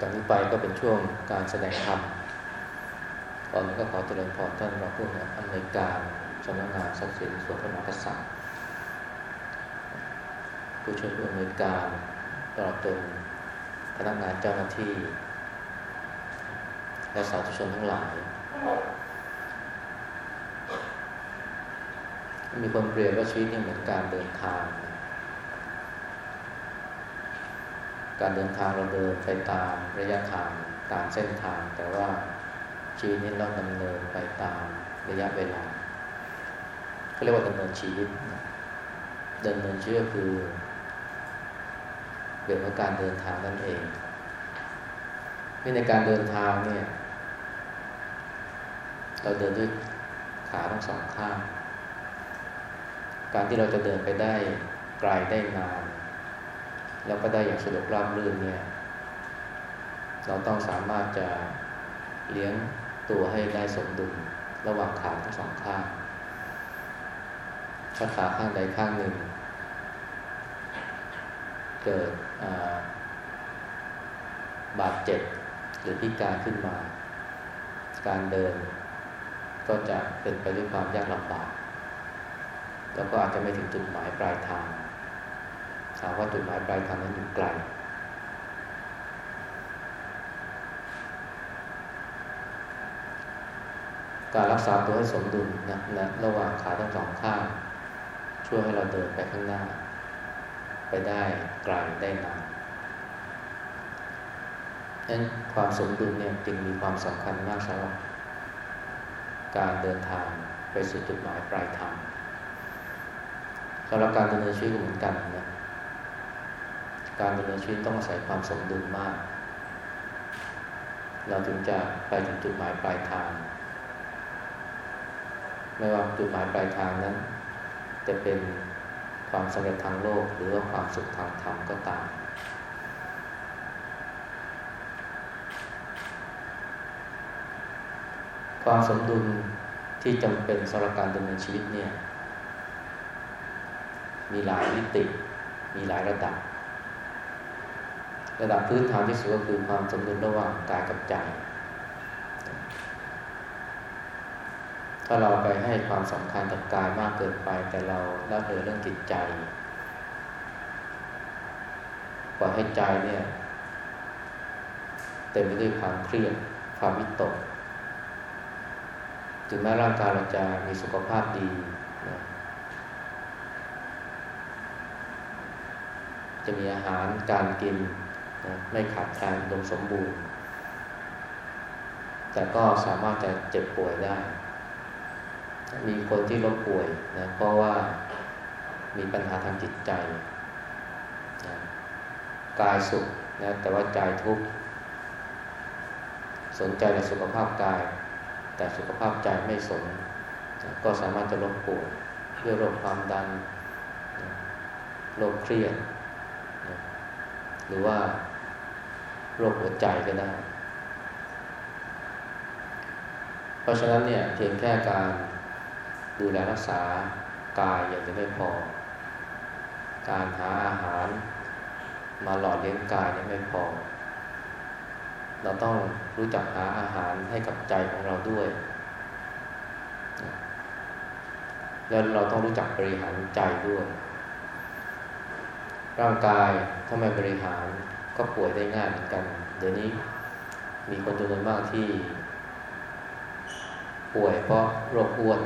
ตอนนี้ไปก็เป็นช่วงการแสดงธรรมตอนนี้ก็ขอเจริญพรท่านรองผู้อำนวยการสำนักงานทรัพย์สินส่วนพระมหากษัตริย์ผู้ช่วยผู้อำนวยการตลอดจนพนักงานเจ้าหน้าที่ และสาธุชนทั้งหลาย มีคนเปรียบว่าชีวิตเนี่ยเหมือนการเดินทาง การเดินทางเราเดินไปตามระยะทางตามเส้นทาง แต่ว่าชีวิตนี้เราดำเนินไปตามระยะเวลาเขาเรียกว่าดำเนินชีวิตดำเนินชีวิตคือเปลี่ยนว่าการเดินทางนั่นเองในการเดินทางเนี่ย เราเดินด้วยขาทั้งสองข้าง การที่เราจะเดินไปได้ไกลได้นาน แล้วก็ได้อย่างสะดวกราบรื่นเนี่ย เราต้องสามารถจะเลี้ยงตัวให้ได้สมดุลระหว่างขาทั้งสองข้างถ้าขาข้างใดข้างหนึ่ง เกิดบาดเจ็บหรือพิการขึ้นมา การเดินก็จะเป็นไปด้วยความยากลำบาก แล้วก็อาจจะไม่ถึงจุดหมายปลายทางถามว่าจุดหมายปลายทางนั้นอยู่ไกล การรักษาตัวให้สมดุลนะนะระหว่างขาทั้งสองข้างช่วยให้เราเดินไปข้างหน้า ไปได้ไกลได้นานฉะนั้นความสมดุลเนี่ยจึงมีความสำคัญมากสำหรับการเดินทางไปสู่จุดหมายปลายทาง สำหรับการดำเนินชีวิตเหมือนกันนะการดำเนินชีวิตต้องอาศัยความสมดุลมาก เราถึงจะไปถึงจุดหมายปลายทาง ไม่ว่าจุดหมายปลายทางนั้น จะเป็นความสำเร็จทางโลกหรือว่าความสุขทางธรรมก็ตาม ความสมดุลที่จำเป็นสำหรับการดำเนินชีวิตเนี่ย มีหลายมิติ มีหลายระดับ ระดับพื้นฐานที่สุดก็คือความสมดุลระหว่างกายกับใจ ถ้าเราไปให้ความสำคัญกับกายมากเกินไป แต่เราละเลยเรื่องจิตใจปล่อยให้ใจเนี่ยเต็มไปด้วยความเครียดความวิตก ถึงแม้ร่างกายเราจะมีสุขภาพดีนะ จะมีอาหารการกินนะไม่ขาดแคลนดมสมบูรณ์ แต่ก็สามารถจะเจ็บป่วยได้ มีคนที่ล้มป่วยนะเพราะว่ามีปัญหาทางจิตใจนะกายสุขนะแต่ว่าใจทุกข์สนใจในสุขภาพกาย แต่สุขภาพใจไม่สนก็สามารถจะลดป่วยด้วยโรคความดันโรคเครียด หรือว่าโรคหัวใจก็ได้ เพราะฉะนั้นเนี่ยเพียงแค่การดูแลรักษากายอย่างจะไม่พอ การหาอาหารมาหล่อเลี้ยงกายยังไม่พอ เราต้องรู้จักหาอาหารให้กับใจของเราด้วย แล้วเราต้องรู้จักบริหารใจด้วย ร่างกายถ้าไม่บริหารก็ป่วยได้ง่ายเหมือนกัน เดี๋ยวนี้มีคนจำนวนมากที่ ป่วยเพราะโรคอ้วน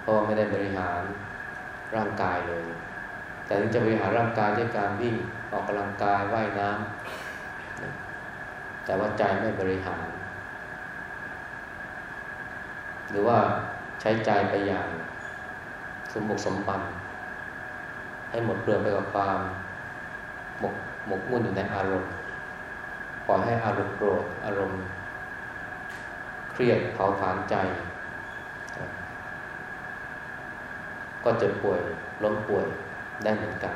เพราะไม่ได้บริหารร่างกายเลย แต่ถึงจะบริหารร่างกายด้วยการวิ่งออกกำลังกายว่ายน้ำแต่ว่าใจไม่บริหาร หรือว่าใช้ใจไปอย่างสมบุกสมบัน ให้หมดเปลือกไปกับความหมกหมกมุ่นอยู่ในอารมณ์ปล่อยให้อารมณ์โกรธอารมณ์ เครียดเผาผลาญใจ ก็จะป่วยล้มป่วยได้เหมือนกัน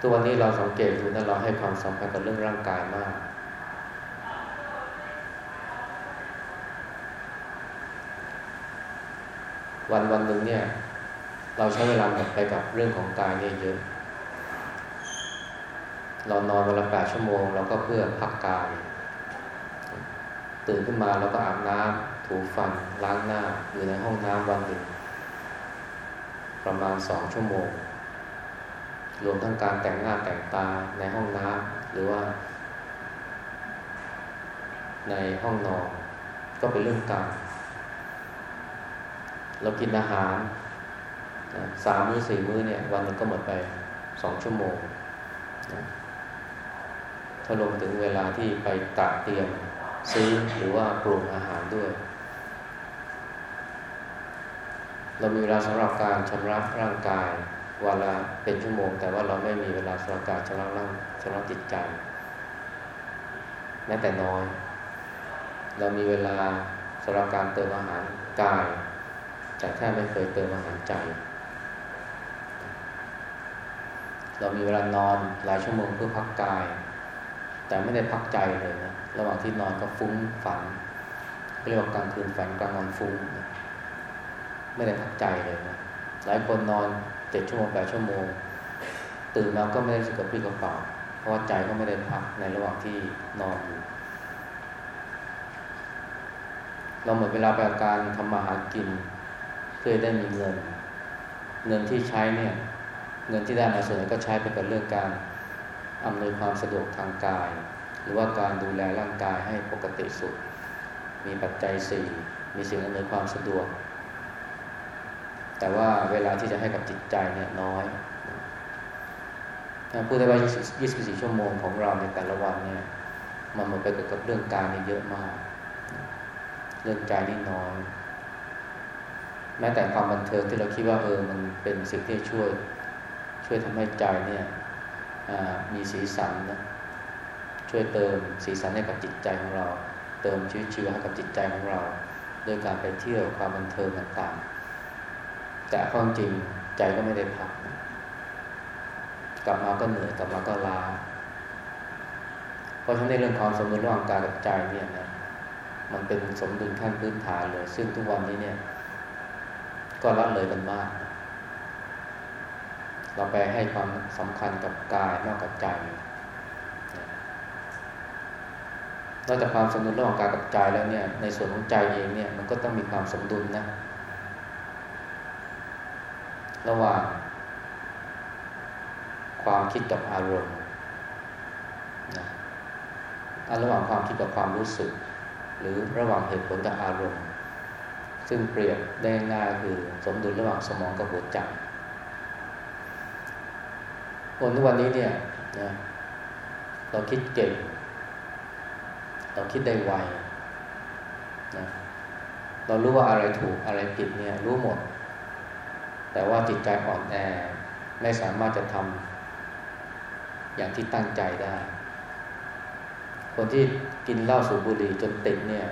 ตัววันนี้เราสังเกตดูนะเราให้ความสำคัญกับเรื่องร่างกายมาก วันวันหนึ่งเนี่ย เราใช้เวลาไปกับเรื่องของกายเนี่ยเยอะ เรานอนวันละแปดชั่วโมงเราก็เพื่อพักกาย ตื่นขึ้นมาเราก็อาบน้ำถูฟันล้างหน้าอยู่ในห้องน้ำวันหนึ่งประมาณสองชั่วโมง รวมทั้งการแต่งหน้าแต่งตาในห้องน้ำหรือว่า ในห้องนอนก็เป็นเรื่องการเรากินอาหาร สามมื้อสี่มื้อเนี่ย วันหนึ่งก็หมดไปสองชั่วโมงถ้าลงถึงเวลาที่ไปตัดเตรียมซื้อหรือว่าปรุงอาหารด้วย เรามีเวลาสำหรับการชำระร่างกายวันละเป็นชั่วโมง แต่ว่าเราไม่มีเวลาสำหรับการชำระร่างชำระจิตใจแม้แต่น้อย เรามีเวลาสำหรับการเติมอาหารกาย แต่แค่ไม่เคยเติมอาหารใจ เรามีเวลานอนหลายชั่วโมงเพื่อพักกาย แต่ไม่ได้พักใจเลยนะระหว่างที่นอนก็ฟุ้งฝันเรียกว่ากลางคืนฝันกลางวันฟุ้งนะไม่ได้พักใจเลยนะหลายคนนอนเจ็ดชั่วโมงแปดชั่วโมง ตื่นมาก็ไม่ได้สึกกระปรี้กระเป๋าเพราะว่าใจก็ไม่ได้พักในระหว่างที่นอนอยู่เราหมดเวลาไปกับการทำมาหากิน เพื่อได้มีเงิน เงินที่ใช้เนี่ย เงินที่ได้มาส่วนใหญ่ก็ใช้ไปกับเรื่องการอำนวยความสะดวกทางกาย หรือว่าการดูแลร่างกายให้ปกติสุดมีปัจจัยสี่มีสิ่งอำนวยความสะดวก แต่ว่าเวลาที่จะให้กับจิตใจเนี่ยน้อยพูดได้ว่า 24 ชั่วโมงของเราในแต่ละวันเนี่ย มันหมดไปกับเรื่องกายนี่เยอะมาก เรื่องใจนี่น้อย แม้แต่ความบันเทิงที่เราคิดว่าเออมันเป็นสิ่งที่ช่วย ช่วยทำให้ใจเนี่ยมีสีสันนะช่วยเติมสีสันให้กับจิตใจของเรา เติมชีวิตชีวให้กับจิตใจของเรา โดยการไปเที่ยวความบันเทิงต่างๆ แต่ความจริงใจก็ไม่ได้พัก กลับมาก็เหนื่อยกลับมาก็ล้า เพราะฉะนั้นในเรื่องความสมดุลระหว่างกายกับใจเนี่ยนะมันเป็นสมดุลขั้นพื้นฐานเลย ซึ่งทุกวันนี้เนี่ย ก็ละเลยกันมาก เราไปให้ความสำคัญกับกายมากกว่าใจนอกจากความสมดุลระหว่างกายกับใจแล้วเนี่ย ในส่วนของใจเองเนี่ยมันก็ต้องมีความสมดุลนะ ระหว่างความคิดกับอารมณ์นะระหว่างความคิดกับความรู้สึก หรือระหว่างเหตุผลกับอารมณ์ ซึ่งเปรียบได้ง่ายคือสมดุลระหว่างสมองกับหัวใจ คนทุกวันนี้เนี่ยนะเราคิดเก่ง เราคิดได้ไวนะเรารู้ว่าอะไรถูกอะไรผิดเนี่ยรู้หมด แต่ว่าจิตใจอ่อนแอไม่สามารถจะทำอย่างที่ตั้งใจได้ คนที่กินเหล้าสูบบุหรี่จนติดเนี่ย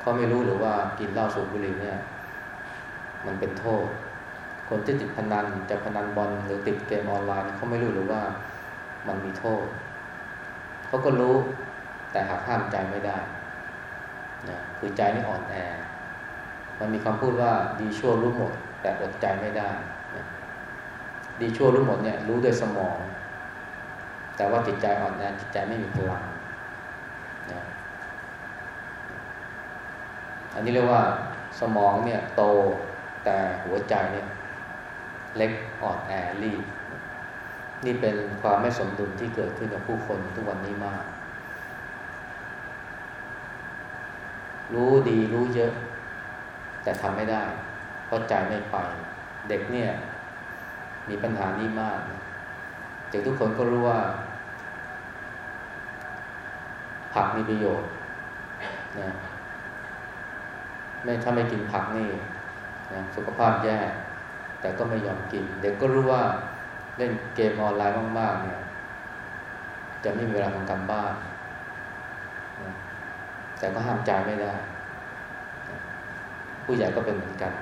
เขาไม่รู้หรือว่ากินเหล้าสูบบุหรี่เนี่ย มันเป็นโทษ คนที่ติดพนันจะพนันบอลหรือติดเกมออนไลน์เขาไม่รู้หรือว่ามันมีโทษ เขาก็รู้แต่หากห้ามใจไม่ได้นะคือใจนี่อ่อนแอ มันมีคำพูดว่าดีชั่วรู้หมด แต่อดใจไม่ได้นะดีชั่วรู้หมดเนี่ยรู้ด้วยสมอง แต่ว่าจิตใจอ่อนแอจิตใจไม่มีพลังนะอันนี้เรียกว่าสมองเนี่ยโตแต่หัวใจเนี่ย เล็กอ่อนแอรีบ นี่เป็นความไม่สมดุลที่เกิดขึ้นกับผู้คนทุกวันนี้มาก รู้ดีรู้เยอะ แต่ทำไม่ได้ เพราะใจไม่ไป เด็กเนี่ย มีปัญหานี้มากเด็กทุกคนก็รู้ว่า ผักมีประโยชน์นะไม่ถ้าไม่กินผักนี่นะสุขภาพแย่ แต่ก็ไม่ยอมกิน เด็กก็รู้ว่าเล่นเกมออนไลน์มาก ๆ เนี่ย จะไม่มีเวลาทำการบ้าน แต่ก็ห้ามใจไม่ได้ ผู้ใหญ่ก็เป็นเหมือนกัน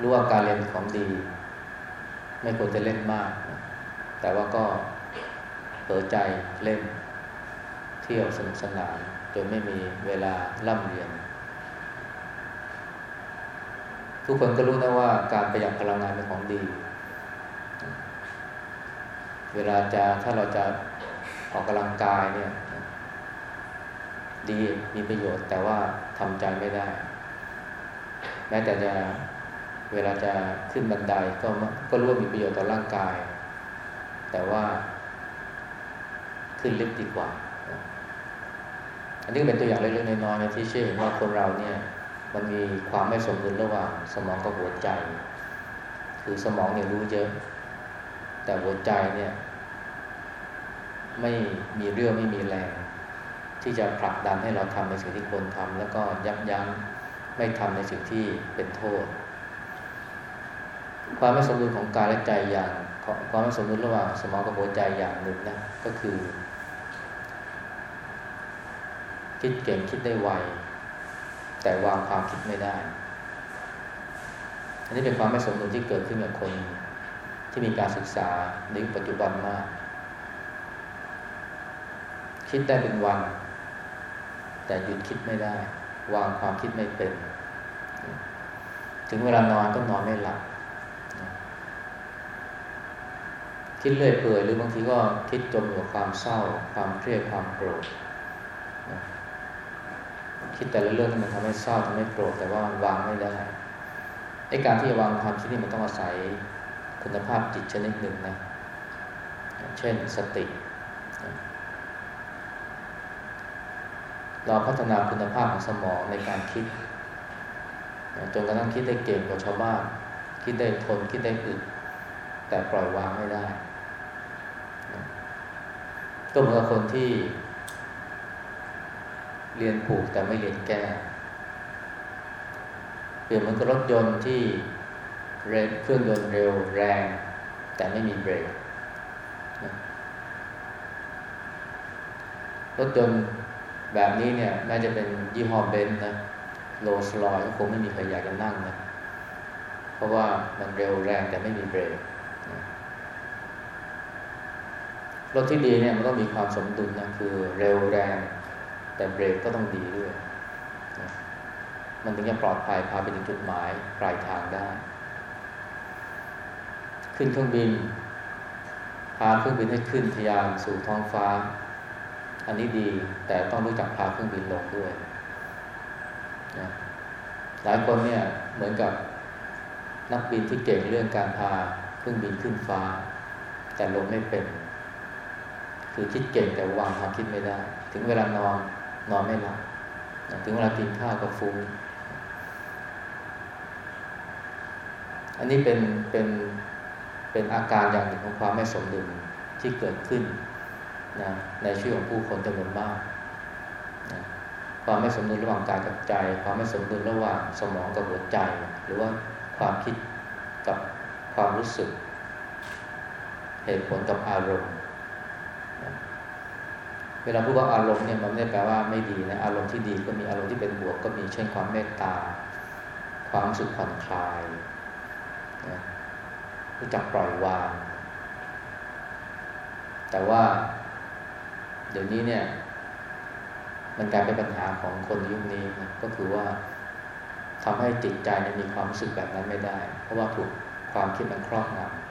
รู้ว่าการเรียนของดี ไม่ควรจะเล่นมาก แต่ว่าก็เปิดใจเล่น เที่ยวสนุกสนานจนไม่มีเวลาล่ำเรียน ทุกคนก็รู้นะว่าการประหยัดพลังงานเป็นของดี เวลาจะถ้าเราจะออกกำลังกายเนี่ย ดีมีประโยชน์ แต่ว่าทำใจไม่ได้ แม้แต่จะเวลาจะขึ้นบันไดก็ก็รู้ว่ามีประโยชน์ต่อร่างกาย แต่ว่าขึ้นลิฟต์ดีกว่า อันนี้เป็นตัวอย่างเล็กๆน้อยๆนะที่เชื่อเห็นว่าคนเราเนี่ย มันมีความไม่สมดุลระหว่างสมองกับหัวใจ คือสมองเนี่ยรู้เยอะ แต่หัวใจเนี่ย ไม่มีเรื่องไม่มีแรง ที่จะผลักดันให้เราทำในสิ่งที่ควรทำแล้วก็ยับยั้งไม่ทำในสิ่งที่เป็นโทษ ความไม่สมดุลของกายและใจอย่างความไม่สมดุลระหว่างสมองกับหัวใจอย่างหนึ่งนะก็คือ คิดเก่งคิดได้ไว แต่วางความคิดไม่ได้ อันนี้เป็นความไม่สมดุลที่เกิดขึ้นกับคนที่มีการศึกษาในปัจจุบันมาก คิดได้เป็นวัน แต่หยุดคิดไม่ได้ วางความคิดไม่เป็น ถึงเวลานอนก็นอนไม่หลับคิดเลื่อยเปื่อยหรือบางทีก็คิดจมอยู่กับความเศร้า ความเครียดความโกรธ คิดแต่ละเรื่องมันทำให้เศร้าทำให้โกรธแต่ว่าวางไม่ได้ไอ้การที่จะวางความคิดนี่มันต้องอาศัยคุณภาพจิตชนิดหนึ่งนะ เช่นสติ เราพัฒนาคุณภาพของสมองในการคิดจนกระทั่งคิดได้เก่งกว่าชาวบ้าน คิดได้ทนคิดได้อึดแต่ปล่อยวางไม่ได้ก็เหมือนคนที่ เรียนผูกแต่ไม่เรียนแก้เปรียบเหมือนกับรถยนต์ที่เร่เครื่องยนต์เร็วแรง แต่ไม่มีเบรกรถยนต์แบบนี้เนี่ยแม้จะเป็นยี่ห้อเบนซ์นะโรลส์รอยซ์ก็คงไม่มีใครอยากจะนั่งนะเพราะว่ามันเร็วแรงแต่ไม่มีเบรกรถที่ดีเนี่ยมันต้องมีความสมดุลนะคือเร็วแรง แต่เบรกก็ต้องดีด้วยนะมันถึงจะปลอดภัยพาไปถึงจุดหมายปลายทางได้ ขึ้นเครื่องบิน พาเครื่องบินให้ขึ้นทะยานสู่ท้องฟ้า อันนี้ดีแต่ต้องรู้จักพาเครื่องบินลงด้วยนะหลายคนเนี่ยเหมือนกับนักบินที่เก่งเรื่องการพาเครื่องบินขึ้นฟ้า แต่ลงไม่เป็น คือคิดเก่งแต่วางความคิดไม่ได้ ถึงเวลานอน นอนไม่หลับถึงเวลากินข้าวก็ฟุ้งอันนี้เป็นเป็นเป็นอาการอย่างหนึ่งของความไม่สมดุลที่เกิดขึ้นนะในชีวิตของผู้คนจำนวนมากนะความไม่สมดุลระหว่างกายกับใจ ความไม่สมดุลระหว่างสมองกับหัวใจ หรือว่าความคิดกับความรู้สึก เหตุผลกับอารมณ์ เวลาพูดว่าอารมณ์เนี่ยมันไม่ได้แปลว่าไม่ดีนะอารมณ์ที่ดีก็มีอารมณ์ที่เป็นบวกก็มีเช่นความเมตตา ความสุขผ่อนคลายนะรู้จักปล่อยวาง แต่ว่า เดี๋ยวนี้เนี่ย มันกลายเป็นปัญหาของคนยุคนี้นะก็คือว่าทำให้จิตใจมีความรู้สึกแบบนั้นไม่ได้ เพราะว่าถูกความคิดมันครอบงำ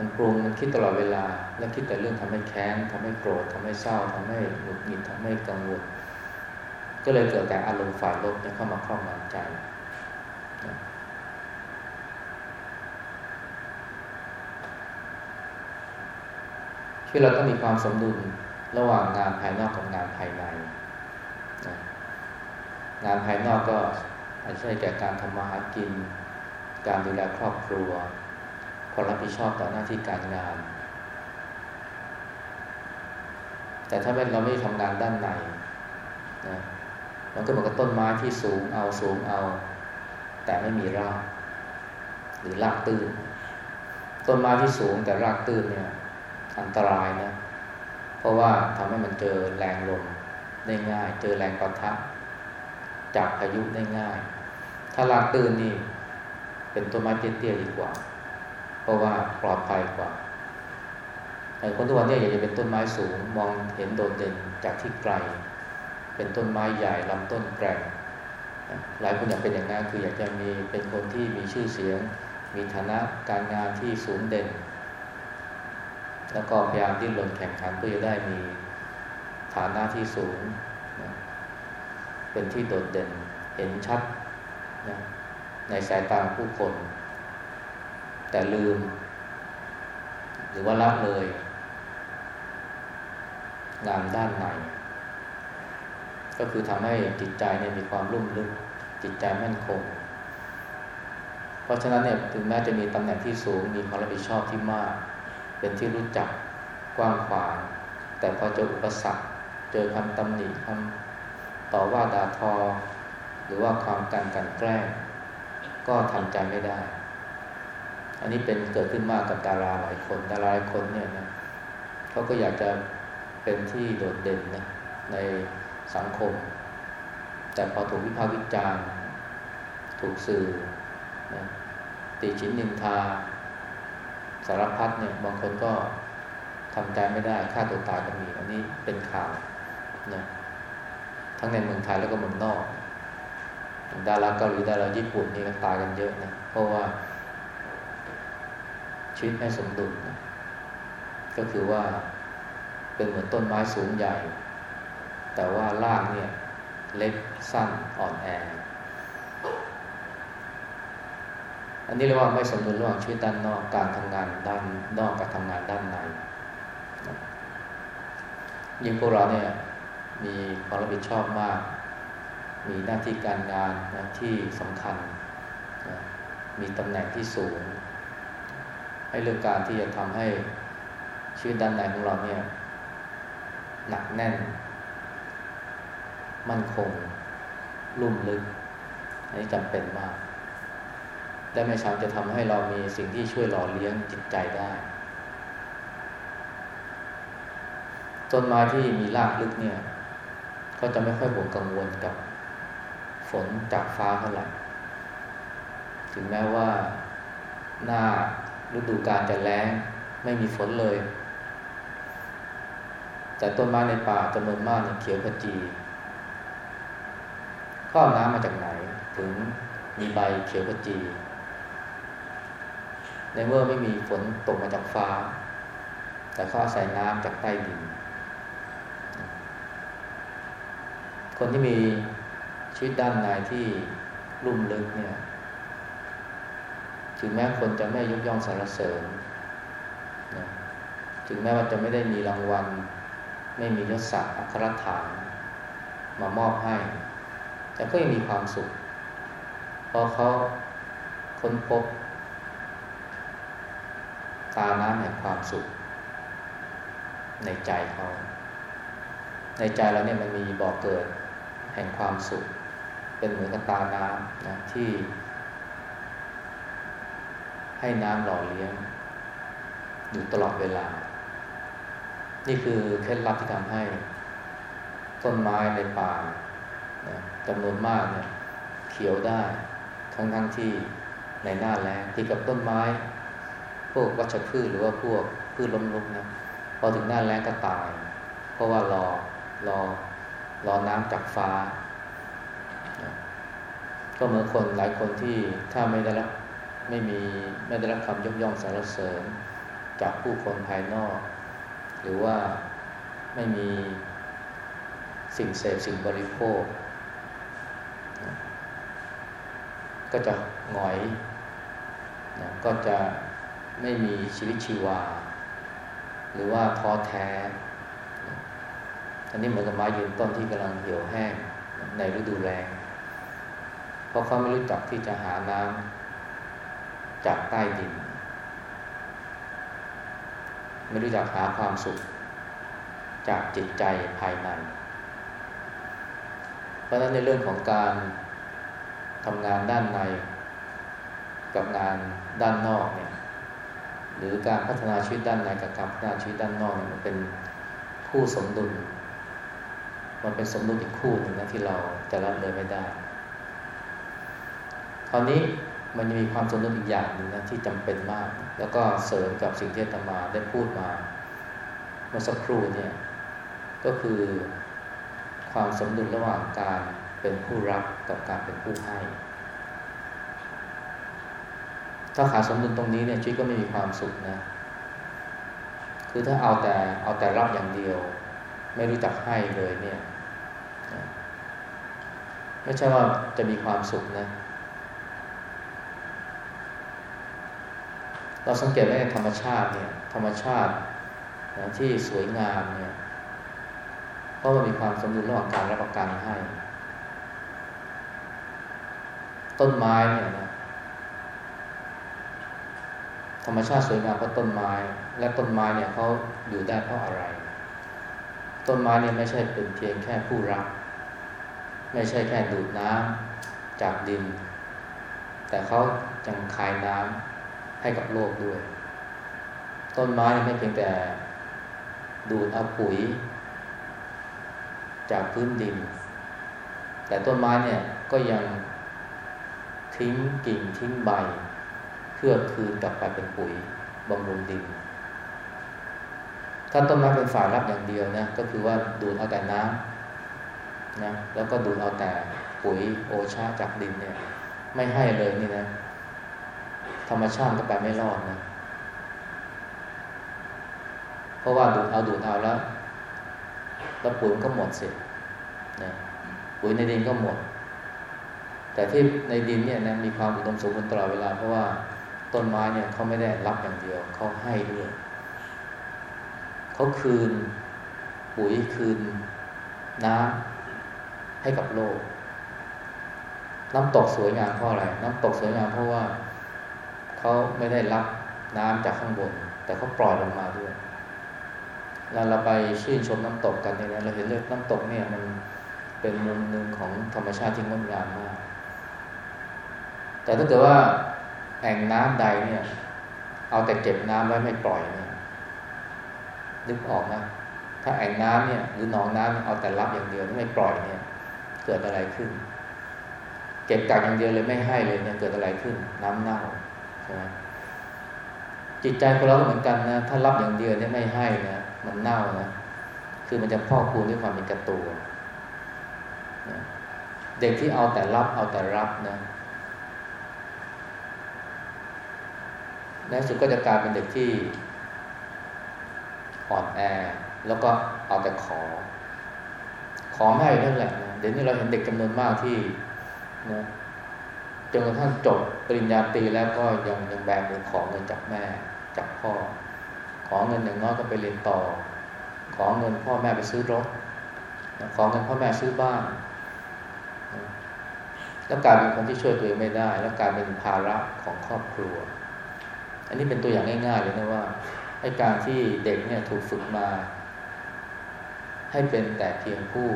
มันปรุงมันคิดตลอดเวลา แล้วคิดแต่เรื่องทำให้แค้นทำให้โกรธทำให้เศร้าทำให้หงุดหงิดทำให้กังวล ก็เลยเกิดแต่อารมณ์ฝ่ายลบเนี่ยเข้ามาครอบงำใจที่เราต้องมีความสมดุลระหว่างงานภายนอกกับงานภายใน งานภายนอกก็อาจจะใช่แก่การทำมาหากิน การดูแลครอบครัว ความรับผิดชอบต่อหน้าที่การงาน แต่ถ้าเราไม่ทำงานด้านในนะมันก็เหมือนกับต้นไม้ที่สูงเอาสูงเอา แต่ไม่มีรากหรือรากตื้น ต้นไม้ที่สูงแต่รากตื้นเนี่ย อันตรายนะเพราะว่าทำให้มันเจอแรงลมได้ง่าย เจอแรงปะทะจากพายุได้ง่าย ถ้ารากตื้นนี่ เป็นต้นไม้เตี้ยๆดีกว่า ราะว่าปลอดภัยกว่า แต่คนทุกวันนี้อยากจะเป็นต้นไม้สูง มองเห็นโดดเด่นจากที่ไกล เป็นต้นไม้ใหญ่ลำต้นแกร่งหลายคนอยากเป็นอย่างนั้นคืออยากจะมีเป็นคนที่มีชื่อเสียง มีฐานะการงานที่สูงเด่น แล้วก็พยายามดิ้นรนแข่งขันเพื่อจะได้มีฐานะที่สูงนะเป็นที่โดดเด่นเห็นชัดนะในสายตาผู้คน แต่ลืม หรือว่าละเลย งานด้านในก็คือทำให้จิตใจเนี่ยมีความรุ่มลึก จิตใจมั่นคง เพราะฉะนั้นเนี่ยถึงแม้จะมีตำแหน่งที่สูง มีความรับผิดชอบที่มาก เป็นที่รู้จักกว้างขวาง แต่พอเจออุปสรรค เจอคำตำหนิคำต่อว่าด่าทอ หรือว่าความกันกันแกล้งก็ทำใจไม่ได้ อันนี้เป็นเกิดขึ้นมากกับดาราหลายคน ดาราหลายคนเนี่ยนะเขาก็อยากจะเป็นที่โดดเด่นนะในสังคม แต่พอถูกวิพากษ์วิจารณ์ ถูกสื่อนะตีชินนินทา สารพัดเนี่ยบางคนก็ทำใจไม่ได้ฆ่าตัวตายก็มีอันนี้เป็นข่าวนะทั้งในเมืองไทยแล้วก็เมืองนอก ดาราเกาหลีดาราญี่ปุ่นนี่ก็ตายกันเยอะนะเพราะว่า ชีวิตไม่สมดุลนะก็คือว่าเป็นเหมือนต้นไม้สูงใหญ่ แต่ว่ารากเนี่ยเล็กสั้นอ่อนแอ อันนี้เรียกว่าไม่สมดุลระหว่างชีวิตด้านนอกการทำงานด้านนอกกับทำงานด้านในยิ่งพวกเราเนี่ยมีความรับผิดชอบมาก มีหน้าที่การงานนะที่สำคัญนะมีตำแหน่งที่สูง ให้เรื่องการที่จะทำให้ชีวิตด้านในของเราเนี่ยหนักแน่น มั่นคง ลุ่มลึก อันนี้จำเป็นมาก และไม่ช้าจะทำให้เรามีสิ่งที่ช่วยหล่อเลี้ยงจิตใจได้ต้นไม้ที่มีรากลึกเนี่ย ก็จะไม่ค่อยบ่งกังวลกับฝนจากฟ้าเท่าไหร่ถึงแม้ว่าหน้า ฤดูกาลจะแล้งไม่มีฝนเลย แต่ต้นไม้ในป่าจำนวนมากเนี่ยเขียวขจีก็น้ำมาจากไหน ถึงมีใบเขียวขจี ในเมื่อไม่มีฝนตกมาจากฟ้า แต่ขาอาศัยน้ำจากใต้ดิน คนที่มีชีวิตด้านในที่ลุ่มลึกเนี่ย ถึงแม้คนจะไม่ยกย่องสรรเสริญนะถึงแม้ว่าจะไม่ได้มีรางวัล ไม่มียศศักดิ์อัครฐานมามอบให้ แต่ก็ยังมีความสุขพอเขาค้นพบ ตาน้ำแห่งความสุข ในใจเขา ในใจเราเนี่ยมันมีบ่อเกิดแห่งความสุข เป็นเหมือนกับตาน้ำนะที่ ให้น้ำหล่อเลี้ยงอยู่ตลอดเวลา นี่คือเคล็ดลับที่ทำให้ ต้นไม้ในป่าจำนวนมากเนี่ยเขียวได้ทั้งทั้งที่ในหน้าแล้งที่กับต้นไม้ พวกวัชพืชหรือว่าพวกพืชล้มลุกนะพอถึงหน้าแล้งก็ตาย เพราะว่ารอรอรอน้ำจากฟ้า ก็เหมือนคนหลายคนที่ถ้าไม่ได้รับ ไม่มีไม่ได้รับคำยกย่องสรรเสริญ จากผู้คนภายนอก หรือว่าไม่มีสิ่งเสพสิ่งบริโภค ก็จะหงอยนะก็จะไม่มีชีวิตชีวา หรือว่าท้อแท้อันนี้เหมือนกับไม้ยืนต้นที่กำลังเหี่ยวแห้งในฤดูแรงเพราะเขาไม่รู้จักที่จะหาน้ำ จากใต้ดิน ไม่รู้จักหาความสุข จากจิตใจภายใน เพราะฉะนั้นในเรื่องของการทำงานด้านใน กับงานด้านนอกเนี่ยหรือการพัฒนาชีวิตด้านในกับการพัฒนาชีวิตด้านนอกเนี่ยมันเป็นคู่สมดุล มันเป็นสมดุลอีกคู่หนึ่งนะที่เราจะละเลยไม่ได้คราวนี้ มันยังมีความสมดุลอีกอย่างหนึ่งนะที่จำเป็นมาก แล้วก็เสริมกับสิ่งที่ธรรมาได้พูดมาเมื่อสักครู่เนี่ยก็คือความสมดุลระหว่างการเป็นผู้รับกับการเป็นผู้ให้ ถ้าขาดสมดุลตรงนี้เนี่ยชีวิตก็ไม่มีความสุขนะ คือถ้าเอาแต่เอาแต่รับอย่างเดียว ไม่รู้จักให้เลยเนี่ย ไม่ใช่ว่าจะมีความสุขนะ เราสังเกตได้ในธรรมชาติเนี่ยธรรมชาตินะที่สวยงามเนี่ยเพราะมันมีความสมดุลระหว่างการรับกับการให้ ต้นไม้เนี่ยนะธรรมชาติสวยงามเพราะต้นไม้ และต้นไม้เนี่ยเขาอยู่ได้เพราะอะไร ต้นไม้เนี่ยไม่ใช่เป็นเพียงแค่ผู้รับ ไม่ใช่แค่ดูดน้ำจากดิน แต่เขาจังคายน้ำ ให้กับโลกด้วย ต้นไม้ไม่เพียงแต่ดูดเอาปุ๋ย จากพื้นดิน แต่ต้นไม้เนี่ยก็ยังทิ้งกิ่งทิ้งใบ เพื่อคืนกลับไปเป็นปุ๋ยบำรุงดิน ถ้าต้นไม้เป็นฝ่ายรับอย่างเดียวนะก็คือว่าดูดเอาแต่น้ำนะแล้วก็ดูดเอาแต่ปุ๋ยโอชาจากดินเนี่ย ไม่ให้เลยนี่นะ ธรรมชาติก็ไปไม่รอดนะ เพราะว่าดูดเอาดูดเอาแล้วแล้วปุ๋ยก็หมดเสร็จนะปุ๋ยในดินก็หมด แต่ที่ในดินเนี่ยนะมีความอุดมสมบูรณ์ตลอดเวลา เพราะว่าต้นไม้เนี่ยเขาไม่ได้รับอย่างเดียวเขาให้ด้วยเขาคืนปุ๋ยคืนน้ำให้กับโลก น้ำตกสวยงามเพราะอะไร น้ำตกสวยงามเพราะว่า เขาไม่ได้รับน้ำจากข้างบน แต่เขาปล่อยลงมาด้วยเราเราไปชื่นชมน้ำตกกันเนี่ยเราเห็นเลยน้ำตกเนี่ยมันเป็นมุมหนึ่งของธรรมชาติที่งดงามมาก แต่ถ้าเกิดว่าแอ่งน้ำใดเนี่ย เอาแต่เก็บน้ำไว้ไม่ปล่อยเนี่ยนึกออกนะถ้าแอ่งน้ำเนี่ยหรือหนองน้ำเอาแต่รับอย่างเดียวไม่ปล่อยเนี่ย เกิดอะไรขึ้น เก็บกักอย่างเดียวเลยไม่ให้เลยเนี่ยเกิดอะไรขึ้น น้ำเน่า จิตใจของเราเหมือนกันนะ ถ้ารับอย่างเดียวเนี่ยไม่ให้นะ มันเน่านะ คือมันจะพอกพูนด้วยความเป็นกระตัวเด็กที่เอาแต่รับเอาแต่รับนะในสุดก็จะกลายเป็นเด็กที่อ่อนแอ แล้วก็เอาแต่ขอ ขอไม่ให้นั่นแหละเดี๋ยวนี้เราเห็นเด็กจำนวนมากที่นะ จนกระทั่งจบปริญญาตรีแล้วก็ยังยังแบมือขอเงินจากแม่จากพ่อ ขอเงินอย่างน้อยก็ไปเรียนต่อ ขอเงินพ่อแม่ไปซื้อรถ ขอเงินพ่อแม่ซื้อบ้านแล้วกลายเป็นคนที่ช่วยตัวเองไม่ได้ แล้วกลายเป็นภาระของครอบครัว อันนี้เป็นตัวอย่างง่ายๆเลยนะว่าให้การที่เด็กเนี่ยถูกฝึกมา ให้เป็นแต่เพียงผู้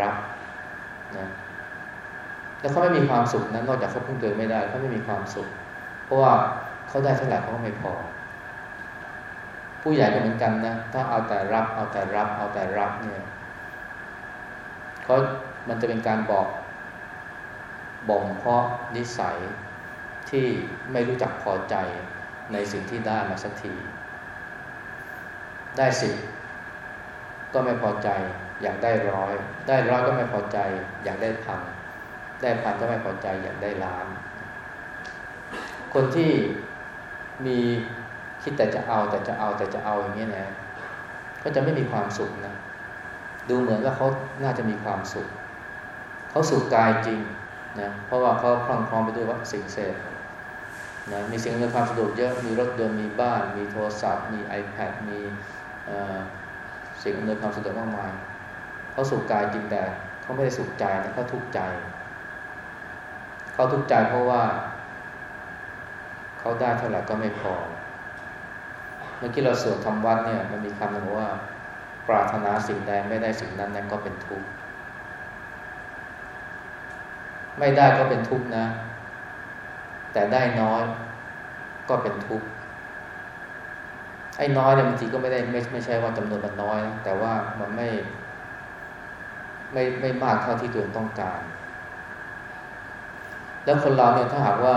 รับนะ แล้วเขาไม่มีความสุขนะนอกจากเขาพึ่งตัวไม่ได้เขาไม่มีความสุข เพราะว่าเขาได้เท่าไหร่เขาก็ไม่พอ ผู้ใหญ่ก็เหมือนกันนะถ้าเอาแต่รับ เอาแต่รับ เอาแต่รับเนี่ยเขามันจะเป็นการบอกบ่มเพาะนิสัยที่ไม่รู้จักพอใจในสิ่งที่ได้มาสักที ได้สิก็ไม่พอใจ อยากได้ร้อย ได้ร้อยก็ไม่พอใจ อยากได้พัน ได้พันก็ไม่พอใจอยากได้ล้าน คนที่มีคิดแต่จะเอาแต่จะเอาแต่จะเอาอย่างนี้นะก็จะไม่มีความสุขนะดูเหมือนว่าเขาน่าจะมีความสุขเขาสุขกายจริงนะเพราะว่าเขาคล่องคล้องไปด้วยวัตสิ่งเสพนะมีสิ่งอำนวยความสะดวกเยอะมีรถยนต์มีบ้าน มีโทรศัพท์ มี iPad มีสิ่งอำนวยความสะดวกมากมายเขาสุขกายจริงแต่เขาไม่ได้สุขใจนะเขาทุกข์ใจ เขาทุกข์ใจเพราะว่า เขาได้เท่าไหร่ก็ไม่พอ เมื่อกี้เราสวดทำวัดเนี่ย มันมีคำหนึ่งว่า ปรารถนาสิ่งใดไม่ได้สิ่งนั้นนั่นก็เป็นทุกข์ไม่ได้ก็เป็นทุกข์นะ แต่ได้น้อยก็เป็นทุกข์ไอ้น้อยเนี่ยบางทีก็ไม่ได้ไม่ไม่ใช่ว่าจำนวนมันน้อยนะแต่ว่ามันไม่ ไม่ไม่มากเท่าที่ตัวเองต้องการ แล้วคนเราเนี่ยถ้าหากว่า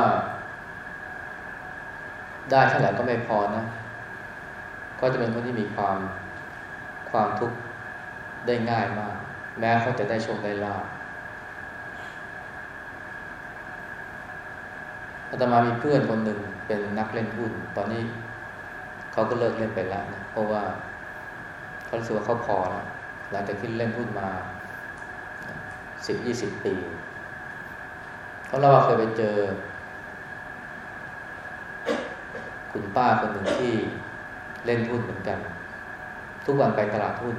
ได้เท่าไหร่ก็ไม่พอนะ ก็จะเป็นคนที่มีความความทุกข์ได้ง่ายมาก แม้เขาจะได้โชคได้ลาภอาตมามีเพื่อนคนหนึ่งเป็นนักเล่นหุ้น ตอนนี้เขาก็เลิกเล่นไปแล้วนะเพราะว่าเขารู้สึกว่าเขาพอแล้วหลังจากที่เล่นหุ้นมาสิบยี่สิบปี เขาเล่าว่าเคยไปเจอ คุณป้าคนหนึ่งที่เล่นหุ้นเหมือนกัน ทุกวันไปตลาดหุ้น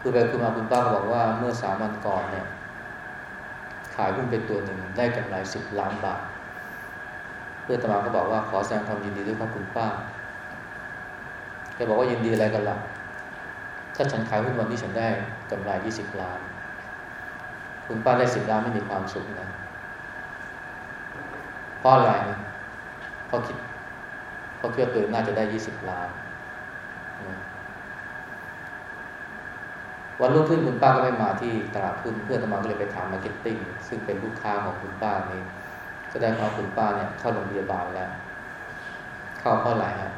คือไปคุณมาคุณป้าบอกว่าเมื่อสามวันก่อนเนี่ย ขายหุ้นเป็นตัวหนึ่งได้กำไรสิบล้านบาท เพื่อนตมาก็บอกว่าขอแสดงความยินดีด้วยครับคุณป้าแกบอกว่ายินดีอะไรกันละ่ะถ้าฉันขายหุ้นวันนี้ฉันได้กำไรยี่สิบล้าน คุณป้าได้สิบล้านไม่มีความสุขนะเพราะอะไรนะเพราะคิดเพราะคิดว่าตัวน่าจะได้ยี่สิบล้านนะวันรุ่งขึ้นคุณป้าก็ไม่มาที่ตลาดหุ้นเพื่อนตมาก็เลยไปถาม marketing ซึ่งเป็นลูกค้าของคุณป้านี่ก็ได้ความคุณป้าเนี่ยเข้าโรงพยาบาลแล้ว เข้าเพราะอะไรฮะ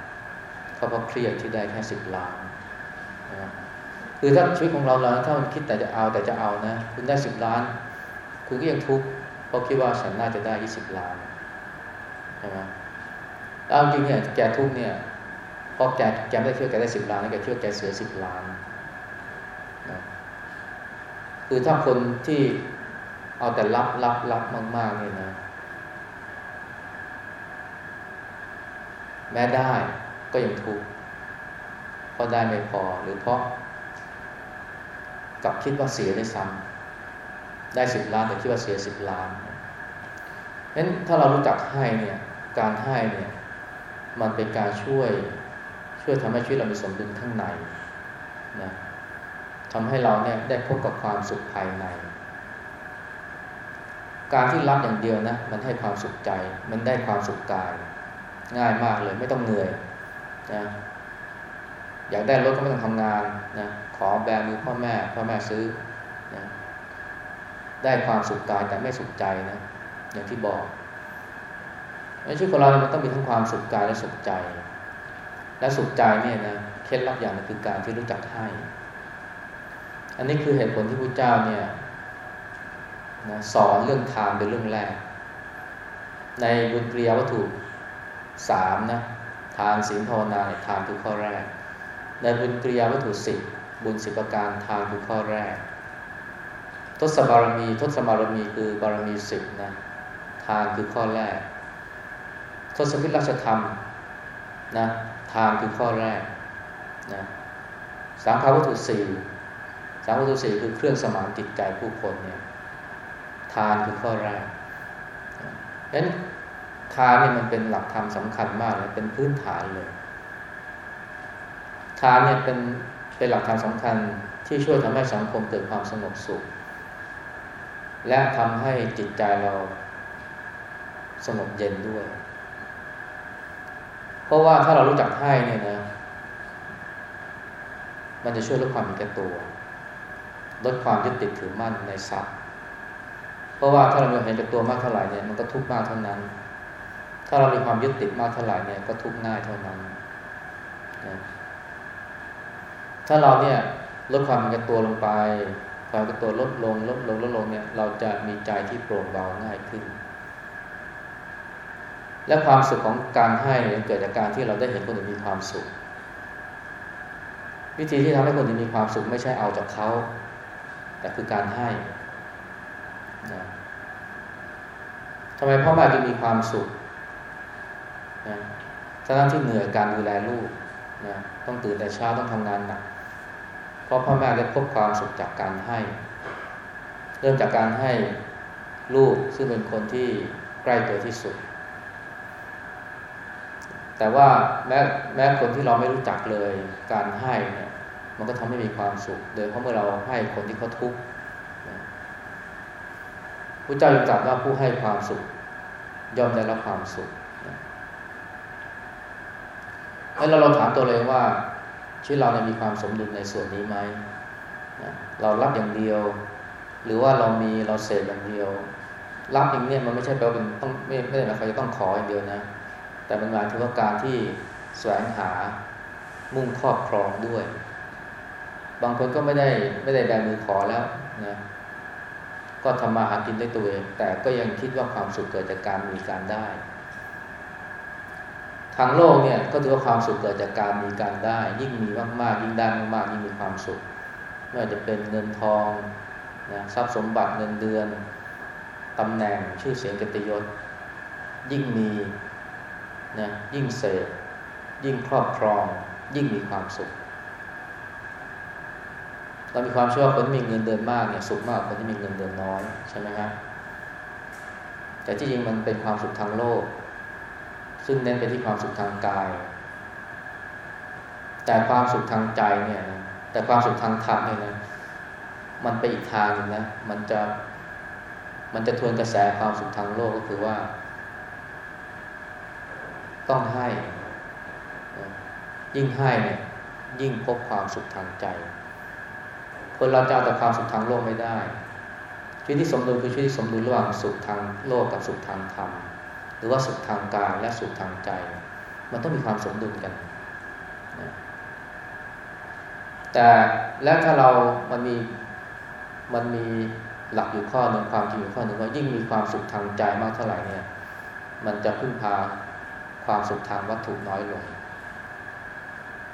เข้าเพราะเครียดที่ได้แค่สิบล้านนะ คือถ้าชีวิตของเราเราถ้ามันคิดแต่จะเอาแต่จะเอานะ คุณได้สิบล้าน คุณก็ยังทุกข์เพราะคิดว่าฉันน่าจะได้ยี่สิบล้านใช่ไหมแล้วจริงเนี่ยแกทุกข์เนี่ยเพราะแกแกไม่ได้คิดว่าแกได้สิบล้านแล้วแกคิดว่าแกเสียสิบล้านนะคือถ้าคนที่เอาแต่รับรับรับมาก ๆ เนี่ยนะ แม้ได้ก็ยังทุกข์เพราะได้ไม่พอหรือเพราะ กับคิดว่าเสียได้ซ้ำได้สิบล้านแต่คิดว่าเสียสิบล้านนั้นถ้าเรารู้จักให้เนี่ยการให้เนี่ยมันเป็นการช่วยช่วยทำให้ชีวิตเรามีสมดุลข้างในนะทำให้เราเนี่ยได้พบกับความสุขภายใน การที่รับอย่างเดียวนะมันให้ความสุขใจ มันได้ความสุขกาย ง่ายมากเลยไม่ต้องเหนื่อยนะอยากได้รถก็ไม่ต้องทำงานนะ ขอแบมือพ่อแม่ พ่อแม่ซื้อนะได้ความสุขกายแต่ไม่สุขใจนะ อย่างที่บอกในชีวิตของเรามันต้องมีทั้งความสุขกายและสุขใจ และสุขใจเนี่ยนะเคล็ดลับอย่างนึงคือการที่รู้จักให้ อันนี้คือเหตุผลที่พระเจ้าเนี่ยนะสอนเรื่องทานเป็นเรื่องแรก ในบุญเกลียวัตถุสามนะทานศีลภาวนาเนี่ยทานคือข้อแรก ในบุญเกลียวัตถุสิบ บุญสิบประการทานคือข้อแรก ทศบารมีทศบารมีคือบารมีสิบนะทานคือข้อแรก ทศพิธราชธรรมนะทานคือข้อแรกนะสามขาวัตถุสี่สามวัตถุสี่คือเครื่องสมานจิตใจผู้คนเนี่ยทานคือข้อแรกดังนั้นทานเนี่ยมันเป็นหลักธรรมสำคัญมากเลยเป็นพื้นฐานเลย ทานเนี่ยเป็น เป็นหลักธรรมสำคัญที่ช่วยทำให้สังคมเกิดความสงบสุข และทำให้จิตใจเราสงบเย็นด้วย เพราะว่าถ้าเรารู้จักให้เนี่ยนะ มันจะช่วยลดความมีแก่ตัว ลดความยึดติดถือมั่นในทรัพย์ เพราะว่าถ้าเราเห็นแก่ตัวมากเท่าไหร่เนี่ยมันก็ทุกข์มากเท่านั้น ถ้าเรามีความยึดติดมากเท่าไหร่เนี่ยก็ทุกข์ง่ายเท่านั้นนะ ถ้าเราเนี่ยลดความมีแก่ตัวลงไป ความมีแก่ตัวลดลงลดลงลดลงเนี่ยเราจะมีใจที่โปร่งเบาง่ายขึ้น และความสุขของการให้เกิดจากการที่เราได้เห็นคนอื่นมีความสุข วิธีที่ทำให้คนอื่นมีความสุขไม่ใช่เอาจากเขา แต่คือการให้นะทำไมพ่อแม่จึงมีความสุขนะทั้งที่เหนื่อยการดูแลลูกนะต้องตื่นแต่เช้าต้องทำงานหนัก เพราะพ่อแม่ได้พบความสุขจากการให้ เริ่มจากการให้ลูกซึ่งเป็นคนที่ใกล้ตัวที่สุด แต่ว่าแม้แม้คนที่เราไม่รู้จักเลยการให้เนี่ยมันก็ทำให้มีความสุข โดยเพราะเมื่อเราให้คนที่เขาทุกข์พระเจ้ายังตรัสว่าผู้ให้ความสุขยอมได้รับความสุขให้เราลองถามตัวเลยว่า ชีวิตเราเนี่ยมีความสมดุลในส่วนนี้ไหมเรารับอย่างเดียว หรือว่าเรามีเราเสพอย่างเดียว รับอย่างนี้มันไม่ใช่แปลว่าเป็นต้องไม่ไม่ได้หมายความจะต้องขออย่างเดียวนะ แต่เป็นหมายถึงว่าการที่แสวงหามุ่งครอบครองด้วย บางคนก็ไม่ได้ไม่ได้แบมือขอแล้วนะก็ทำมาหากินได้ตัวเอง แต่ก็ยังคิดว่าความสุขเกิดจากการมีการได้ ทางโลกเนี่ยก็ถือว่าความสุขเกิดจากการมีการได้ ยิ่งมีมากๆยิ่งได้มากๆยิ่งมีความสุขไม่ว่าจะเป็นเงินทองนะทรัพย์สมบัติเงินเดือนตำแหน่งชื่อเสียงกิตยศ ยิ่งมีนะยิ่งเสพยิ่งครอบครอง ยิ่งมีความสุขเรามีความเชื่อว่าคนที่มีเงินเดือนมากเนี่ยสุขมากคนที่มีเงินเดือนน้อยใช่ไหมครับแต่ที่จริงมันเป็นความสุขทางโลก ซึ่งเน้นไปที่ความสุขทางกาย แต่ความสุขทางใจเนี่ยนะแต่ความสุขทางธรรมเนี่ยนะมันไปอีกทางนึงนะมันจะมันจะทวนกระแสความสุขทางโลกก็คือว่า ต้องให้ ยิ่งให้เนี่ยยิ่งพบความสุขทางใจ คนเราจะเอาแต่ความสุขทางโลกไม่ได้ชีวิตที่สมดุลคือชีวิตที่สมดุลระหว่างสุขทางโลกกับสุขทางธรรม รือว่าสุขทางกายและสุขทางใจ มันต้องมีความสมดุลกันนะแต่แล้วถ้าเรามันมีมันมีหลักอยู่ข้อหนึ่งความจริงอยู่ข้อหนึ่งว่ายิ่งมีความสุขทางใจมากเท่าไหร่เนี่ย มันจะพึ่งพาความสุขทางวัตถุน้อยลง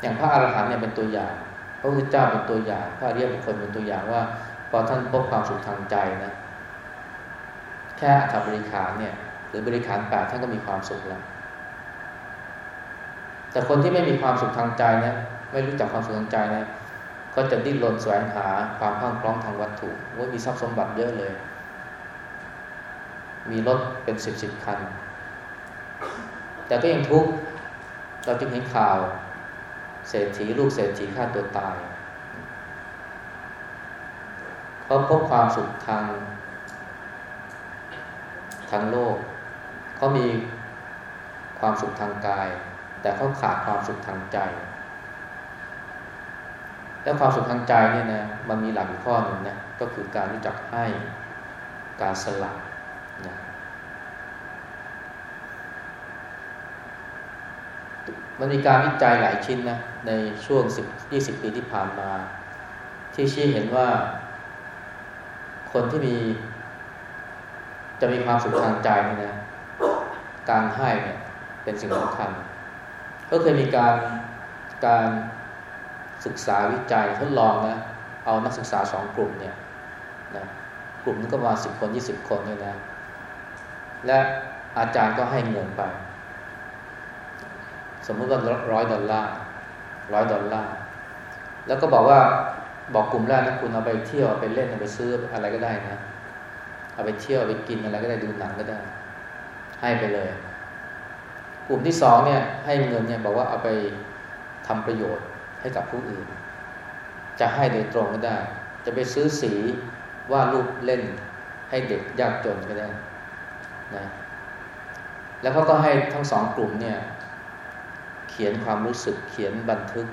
อย่างพระอรหันต์เนี่ยเป็นตัวอย่าง พระพุทธเจ้าเป็นตัวอย่าง พระเรียบุคคลเป็นตัวอย่างว่าพอท่านพบความสุขทางใจนะ แค่ทำบริขารเนี่ย หรือบริขารแปดท่านก็มีความสุขแล้ว แต่คนที่ไม่มีความสุขทางใจนะไม่รู้จักความสุขทางใจนะก็จะดิ้นรนแสวงหาความพังคล้องทางวัตถุว่ามีทรัพย์สมบัติเยอะเลย มีรถเป็นสิบสิบคัน แต่ก็ยังทุกข์เราจึงเห็นข่าว เศรษฐีลูกเศรษฐีฆ่าตัวตายเขาพบความสุขทางทางโลก เขามีความสุขทางกาย แต่เขาขาดความสุขทางใจ แล้วความสุขทางใจเนี่ยนะมันมีหลักข้อหนึ่งนะก็คือการรู้จักให้การสละนะมันมีการวิจัยหลายชิ้นนะในช่วง 10 20 ปีที่ผ่านมา ที่ชี้เห็นว่า คนที่มี จะมีความสุขทางใจนี่นะ การให้เนี่ยเป็นสิ่งสำคัญ ก็เคยมีการการศึกษาวิจัยทดลองนะ เอานักศึกษาสองกลุ่มเนี่ยนะกลุ่มนึงก็มาสิบคนยี่สิบคนเนี่ยนะ และอาจารย์ก็ให้เงินไป สมมติว่าร้อยดอลลาร์ร้อยดอลลาร์แล้วก็บอกว่าบอกกลุ่มแรกนะคุณเอาไปเที่ยวไปเล่นเอาไปซื้ออะไรก็ได้นะ เอาไปเที่ยวไปกินอะไรก็ได้ดูหนังก็ได้ ให้ไปเลย กลุ่มที่สองเนี่ย ให้เงินเนี่ยบอกว่าเอาไปทำประโยชน์ให้กับผู้อื่น จะให้โดยตรงก็ได้ จะไปซื้อสีว่ารูปเล่นให้เด็กยากจนก็ได้นะแล้วเขาก็ให้ทั้งสองกลุ่มเนี่ย เขียนความรู้สึกเขียนบันทึก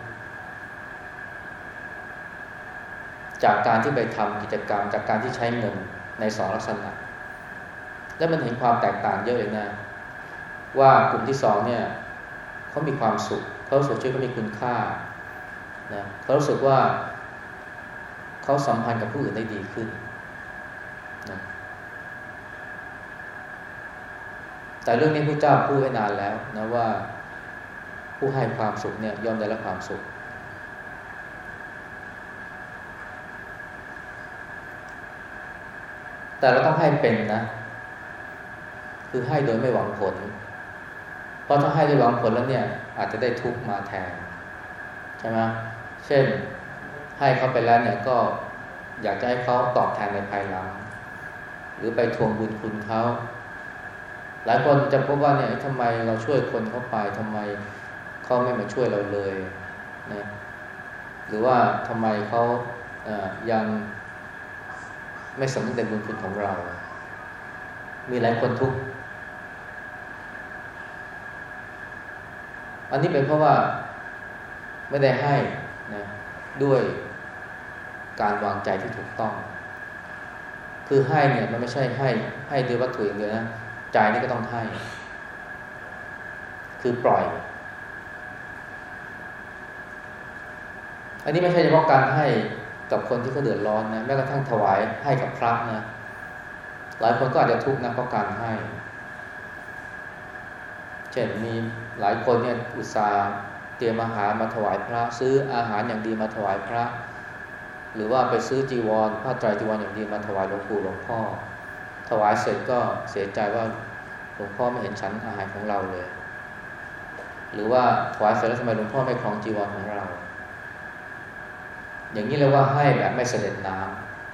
จากการที่ไปทำกิจกรรม จากการที่ใช้เงินในสองลักษณะ แล้วมันเห็นความแตกต่างเยอะเลยนะ ว่ากลุ่มที่สองเนี่ยเขามีความสุขเขาสุขชีวิตเขามีคุณค่านะเขารู้สึกว่าเขาสัมพันธ์กับผู้อื่นได้ดีขึ้นนะแต่เรื่องนี้พระเจ้าพูดไว้นานแล้วนะว่าผู้ให้ความสุขเนี่ยย่อมได้รับความสุข แต่เราต้องให้เป็นนะ คือให้โดยไม่หวังผล เพราะถ้าให้โดยหวังผลแล้วเนี่ย อาจจะได้ทุกมาแทนใช่ไหมเช่นให้เขาไปแล้วเนี่ยก็อยากจะให้เขาตอบแทนในภายหลัง หรือไปทวงบุญคุณเขาหลายคนจะพบว่าเนี่ยทำไมเราช่วยคนเขาไปทำไมเขาไม่มาช่วยเราเลยนะหรือว่าทำไมเขาเยังไม่สำนึกในบุญคุณของเรา มีหลายคนทุก อันนี้เป็นเพราะว่าไม่ได้ให้นะด้วยการวางใจที่ถูกต้อง คือให้เนี่ยมันไม่ใช่ให้ให้ด้วยวัตถุอย่างเดียวนะใจนี่ก็ต้องให้ คือปล่อย อันนี้ไม่ใช่เฉพาะการให้กับคนที่เขาเดือดร้อนนะแม้กระทั่งถวายให้กับพระนะหลายคนก็อาจจะทุกข์นะเพราะการให้ เช่นมี หลายคนเนี่ยอุตส่าห์เตรียมอาหารมาถวายพระ ซื้ออาหารอย่างดีมาถวายพระ หรือว่าไปซื้อจีวรผ้าไตรจีวรอย่างดีมาถวายหลวงปู่หลวงพ่อ ถวายเสร็จก็เสียใจว่าหลวงพ่อไม่เห็นฉันอาหารของเราเลย หรือว่าถวายเสร็จแล้วทำไมหลวงพ่อไม่ครองจีวรของเรา อย่างนี้เรียกว่าให้แบบไม่เสด็จน้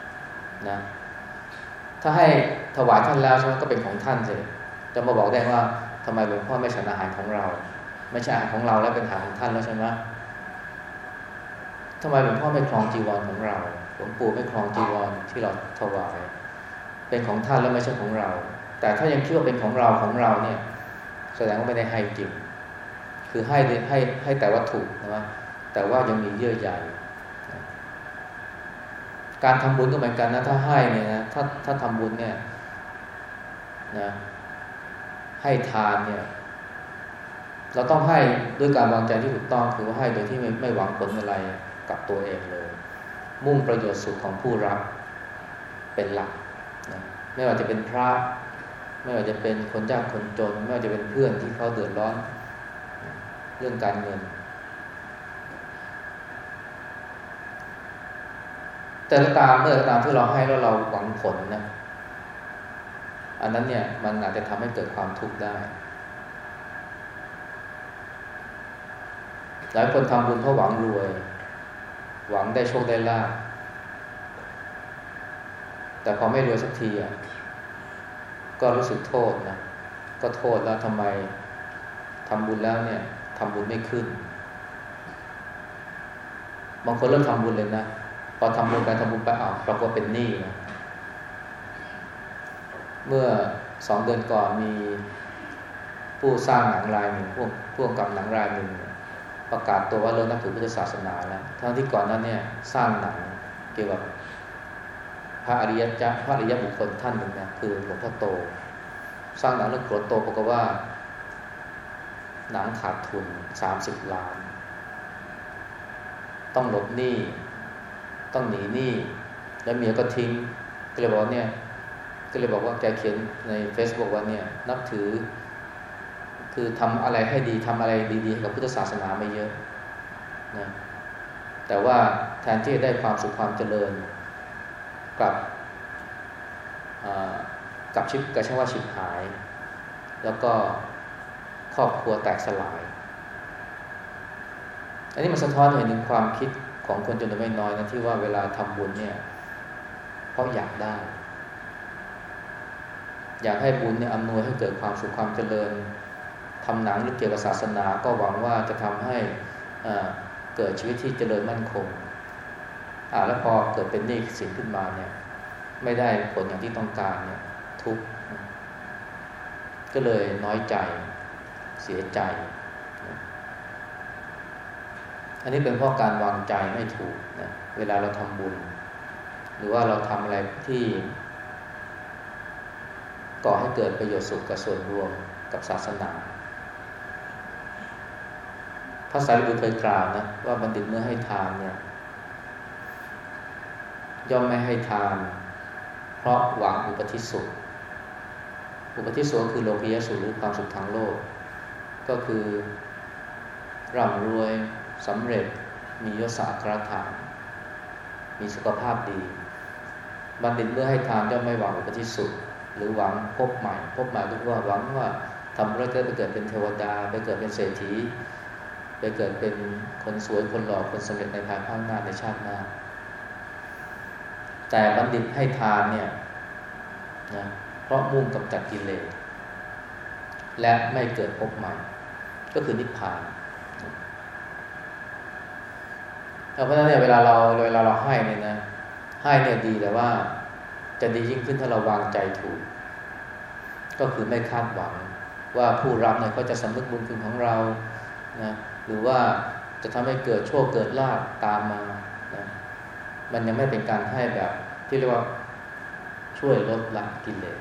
ำนะถ้าให้ถวายท่านแล้วใช่ไหมก็เป็นของท่านเลยจะมาบอกได้ว่า ทำไมหลวงพ่อไม่ฉันอาหารของเรา ไม่ใช่อาหารของเราแล้วเป็นอาหารของท่านแล้วใช่ไหมทำไมหลวงพ่อไม่ครองจีวรของเรา หลวงปู่ไม่ครองจีวรที่เราถวาย เป็นของท่านแล้วไม่ใช่ของเรา แต่ถ้ายังคิดว่าเป็นของเราของเราเนี่ย แสดงว่าไม่ได้ให้จริง คือให้ให้ให้แต่วัตถุนะว่าแต่ว่ายังมีเยื่อใยการทำบุญก็เหมือนกันนะ ถ้าให้เนี่ยนะ ถ้าถ้าทำบุญเนี่ยนะ ให้ทานเนี่ยเราต้องให้ด้วยการวางใจที่ถูกต้องคือว่าให้โดยที่ไม่ไม่หวังผลอะไรกับตัวเองเลย มุ่งประโยชน์สุขของผู้รับเป็นหลักนะไม่ว่าจะเป็นพระ ไม่ว่าจะเป็นคนยากคนจน ไม่ว่าจะเป็นเพื่อนที่เขาเดือดร้อนเรื่องการเงิน แต่ตามเมื่อตามที่เราให้แล้วเราหวังผลนะ อันนั้นเนี่ยมันอาจจะทำให้เกิดความทุกข์ได้ หลายคนทำบุญเพราะหวังรวย หวังได้โชคได้ลาภแต่พอไม่รวยสักทีอะก็รู้สึกโทษนะก็โทษแล้วทำไมทำบุญแล้วเนี่ยทำบุญไม่ขึ้น บางคนเริ่มทำบุญเลยนะพอทำบุญไปทำบุญไปอ้าวปรากฏเป็นหนี้นะ เมื่อสองเดือนก่อนมีผู้สร้างหนังรายหนึ่งพวกพวกกับหนังรายหนึ่งประกาศตัวว่าเลิกนับถือพุทธศาสนาแล้ว ทั้งที่ก่อนนั้นเนี่ยสร้างหนังเกี่ยวกับพระอริยะพระอริยบุคคลท่านหนึ่งนะคือหลวงพ่อโต สร้างหนังเรื่องโกรธโตปรากฏว่า หนังขาดทุนสามสิบล้าน ต้องหลบหนี้ ต้องหนีหนี้แล้วเมียก็ทิ้งก็เลยบอกเนี่ย ก็เลยบอกว่าแกเขียนใน Facebook ว่าเนี่ยนับถือ คือทำอะไรให้ดีทำอะไรดีๆกับพุทธศาสนาไม่เยอะนะแต่ว่าแทนที่จะได้ความสุขความเจริญกับกับชิบกับช่ว่าชิบหาย แล้วก็ครอบครัวแตกสลาย อันนี้มันสะท้อนเห็นถึงความคิดของคนจำนวนไม่น้อยนะที่ว่าเวลาทำบุญเนี่ยเพราะอยากได้ อยากให้บุญเนี่ยอำนวยให้เกิดความสุขความเจริญทำหนังหรือเกี่ยวกับศาสนา ก็หวังว่าจะทำให้เกิดชีวิตที่เจริญมั่นคงอ่าแล้วพอเกิดเป็นหนี้สินขึ้นมาเนี่ย ไม่ได้ผลอย่างที่ต้องการเนี่ย ทุกข์ก็เลยน้อยใจเสียใจ อันนี้เป็นเพราะการวางใจไม่ถูกนะเวลาเราทำบุญ หรือว่าเราทำอะไรที่ ก่อให้เกิดประโยชน์สุขกับส่วนรวมกับศาสนาพระสารีบุตรเคยกล่าวนะว่าบัณฑิตเมื่อให้ทานเนี่ยย่อมไม่ให้ทาน เพราะหวังอุปทิสุข อุปทิสุขคือโลกียสุขหรือความสุขทางโลก ก็คือร่ำรวยสำเร็จมียศอัครฐานมีสุขภาพดี บัณฑิตเมื่อให้ทานย่อมไม่หวังอุปทิสุด หรือหวังพบใหม่ พบใหม่ก็ว่าหวังว่าทำแล้วจะไปเกิดเป็นเทวดา ไปเกิดเป็นเศรษฐี ไปเกิดเป็นคนสวยคนหล่อคนสำเร็จในภายภาคหน้าในชาติหน้า แต่บัณฑิตให้ทานเนี่ยนะเพราะมุ่งกำจัดกิเลสและไม่เกิดพบใหม่ ก็คือนิพพานเพราะฉะนั้นเนี่ยเวลาเราเวลาเราให้เนี่ยนะให้เนี่ยดีแต่ว่า จะดียิ่งขึ้นถ้าเราวางใจถูก ก็คือไม่คาดหวัง ว่าผู้รับเนี่ยเขาจะสำนึกบุญคุณของเรานะหรือว่าจะทำให้เกิดโชคเกิดลาภตามมานะมันยังไม่เป็นการให้แบบที่เรียกว่าช่วยลดละกิเลส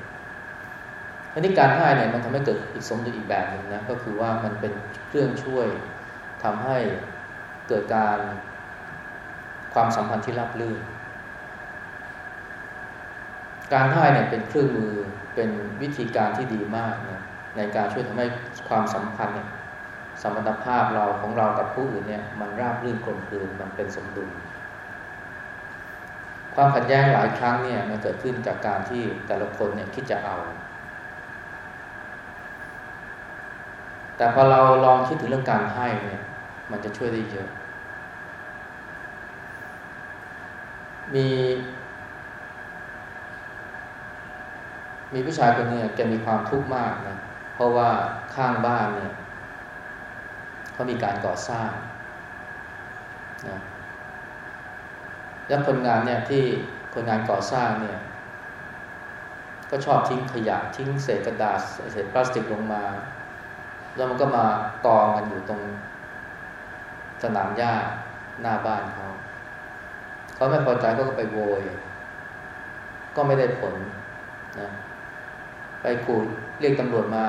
อันนี้การให้เนี่ยมันทำให้เกิดอีกสมดุลอีกแบบหนึ่งนะก็คือว่ามันเป็นเครื่องช่วยทำให้เกิดการความสัมพันธ์ที่ราบรื่น การให้เนี่ยเป็นเครื่องมือเป็นวิธีการที่ดีมากนะในการช่วยทำให้ความสัมพันธ์เนี่ยสมรรถภาพเราของเรากับผู้อื่นเนี่ยมันราบรื่นกลมกลืนมันเป็นสมดุล ความขัดแย้งหลายครั้งเนี่ยมันเกิดขึ้นจากการที่แต่ละคนเนี่ยคิดจะเอา แต่พอเราลองคิดถึงเรื่องการให้เนี่ยมันจะช่วยได้เยอะ มี มีผู้ชายคนนี้แกมีความทุกข์มากนะเพราะว่าข้างบ้านเนี่ยเขามีการก่อสร้างนะแล้วคนงานเนี่ยที่คนงานก่อสร้างเนี่ย ก็ชอบทิ้งขยะทิ้งเศษกระดาษเศษพลาสติกลงมา แล้วมันก็มากองกันอยู่ตรงสนามหญ้าหน้าบ้านเขาเขาไม่พอใจก็ไปโวย ก็ไม่ได้ผลนะ ไปขู่เรียกตำรวจมา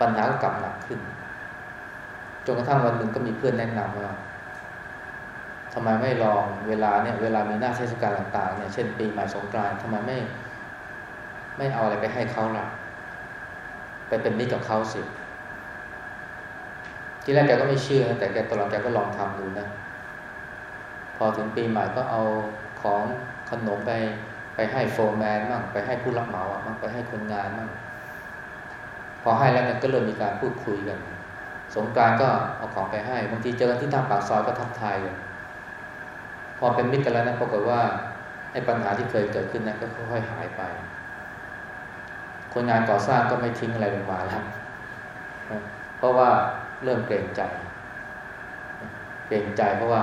ปัญหาก็กลับหนักขึ้น จนกระทั่งวันหนึ่งก็มีเพื่อนแนะนำว่าทำไมไม่ลองเวลาเนี่ยเวลามีหน้าเทศกาลต่างๆเนี่ยเช่นปีใหม่สงกรานต์ทำไมไม่ ไม่เอาอะไรไปให้เขาล่ะ ไปเป็นมิตรกับเขาสิที่แรกแกก็ไม่เชื่อแต่แกตอนหลังแกก็ลองทำดูนะ พอถึงปีใหม่ก็เอาของขนมไป ไปให้โฟร์แมนบ้างไปให้ผู้รับเหมาอะบ้างไปให้คนงานบ้างพอให้แล้วเนี่ยก็เริ่มมีการพูดคุยกัน สงการก็เอาของไปให้บางทีเจอกันที่ทางปากซอยก็ทักทายกันพอเป็นมิตรกันแล้วนะปรากฏว่าไอ้ปัญหาที่เคยเกิดขึ้นนะก็ค่อยๆหายไป คนงานก่อสร้างก็ไม่ทิ้งอะไรลงมาแล้วเพราะว่าเริ่มเกรงใจ เกรงใจเพราะว่า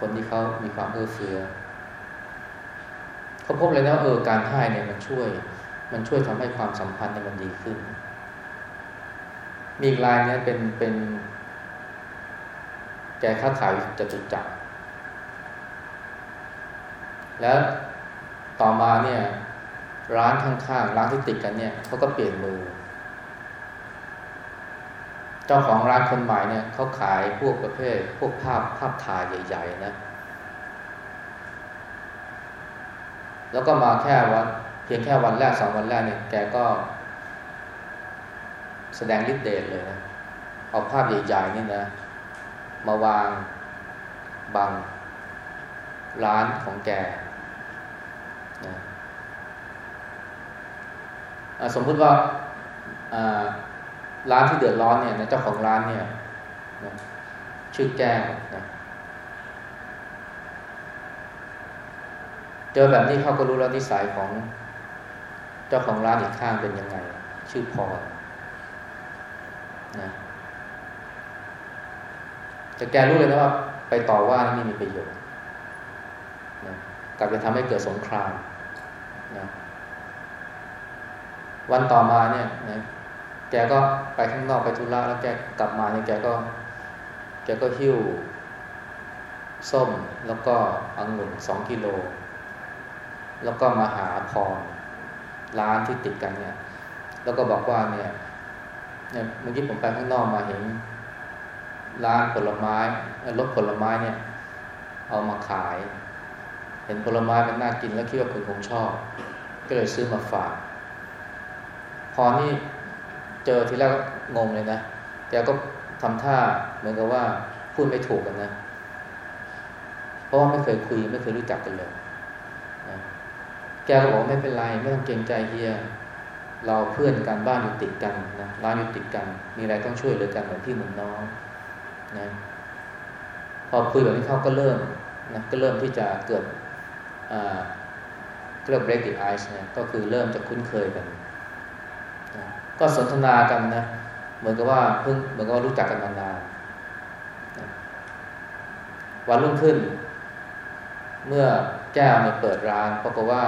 คนที่เขามีความเอื้อเฟื้อ เขาพบเลยนะเออการให้เนี่ยมันช่วย มันช่วยทำให้ความสัมพันธ์เนี่ยมันดีขึ้น มีอีกรายเนี่ยเป็นเป็นแกค้าขายจตุจักรแล้วต่อมาเนี่ย ร้านข้างๆร้านที่ติดกันเนี่ยเขาก็เปลี่ยนมือ เจ้าของร้านคนใหม่เนี่ยเขาขายพวกประเภท พวกภาพภาพถ่ายใหญ่ ๆ นะ แล้วก็มาแค่วันเพียงแค่วันแรกสองวันแรกเนี่ยแกก็ แสดงฤทธิ์เดชเลยนะเอาภาพใหญ่ๆนี่นะ มาวางบังร้านของแกนะสมมุติว่าร้านที่เดือดร้อนเนี่ยเจ้าของร้านเนี่ยนะชื่อแก้วนะ เจอแบบนี้เขาก็รู้แล้วนิสัยของเจ้าของร้านอีกข้างเป็นยังไง ชื่อพรนะจะแกรู้เลยนะว่า ไปต่อว่านี่มีประโยชน์นะกลับไปทำให้เกิดสงครามนะวันต่อมาเนี่ยนะแกก็ไปข้างนอกไปธุระแล้วแกกลับมาเนี่ยแกก็ แกก็หิ้ว ส้มแล้วก็องุ่นสองกิโล แล้วก็มาหาพรร้านที่ติดกันเนี่ย แล้วก็บอกว่าเนี่ยเนี่ยเมื่อกี้ผมไปข้างนอกมาเห็น ร้านผลไม้รถผลไม้เนี่ย เอามาขาย เห็นผลไม้มันน่ากินแล้วคิดว่าคุณคงชอบ ก็เลยซื้อมาฝาก พอนี่เจอทีแรกงงเลยนะแกก็ทำท่าเหมือนกับว่าพูดไม่ถูกกันนะ เพราะว่าไม่เคยคุยไม่เคยรู้จักกันเลย แกก็บอกไม่เป็นไรไม่ต้องเกรงใจเฮีย เราเพื่อนกันบ้านอยู่ติดกันนะร้านอยู่ติดกัน มีอะไรต้องช่วยเหลือกันเหมือนพี่เหมือนน้องนะพอคุยแบบนี้เขาก็เริ่มนะก็เริ่มที่จะเกิดเริ่ม break the ice นะก็คือเริ่มจะคุ้นเคยกันนะก็สนทนากันนะเหมือนกับว่าเพิ่งเหมือนกับว่ารู้จักกันมานานนะวันรุ่งขึ้น เมื่อ แก้วเนี่ยเปิดร้านปรากฏว่า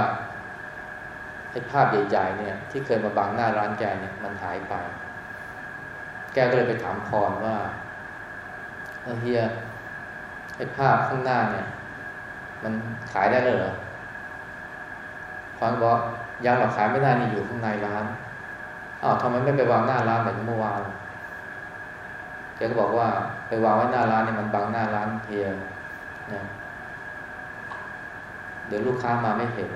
ไอ้ภาพใหญ่ๆเนี่ย ที่เคยมาบังหน้าร้านแกเนี่ยมันหายไป แกก็เลยไปถามพรว่าเฮียไอ้ภาพข้างหน้าเนี่ย มันขายได้เลยเหรอพรบอกยังหรอกขายไม่ได้นี่อยู่ข้างในร้านอ้าวทำไมไม่ไปวางหน้าร้านแบบเมื่อวานแกก็บอกว่าไปวางไว้หน้าร้านเนี่ยมันบังหน้าร้านเฮียนะ เดี๋ยวลูกค้ามาไม่เห็น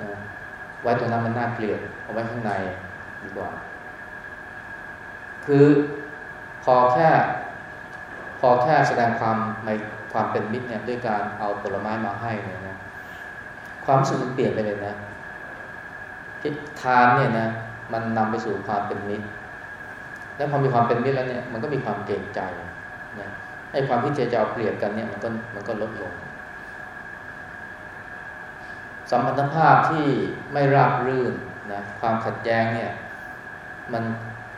นะไว้ตรงนั้นมันน่าเกลียดเอาไว้ข้างในดีกว่า คือพอแค่พอแค่แสดงความไม่ความเป็นมิตรเนี่ยด้วยการเอาผลไม้มาให้เนี่ยนะความรู้สึกมันเปลี่ยนไปเลยนะทานเนี่ยนะมันนำไปสู่ความเป็นมิตร แล้วพอมีความเป็นมิตรแล้วเนี่ยมันก็มีความเกรงใจนะให้ความที่จะจะเอาเปรียบกันเนี่ยมันก็มันก็ลดลง สัมพันธภาพที่ไม่ราบรื่นนะความขัดแย้งเนี่ยมัน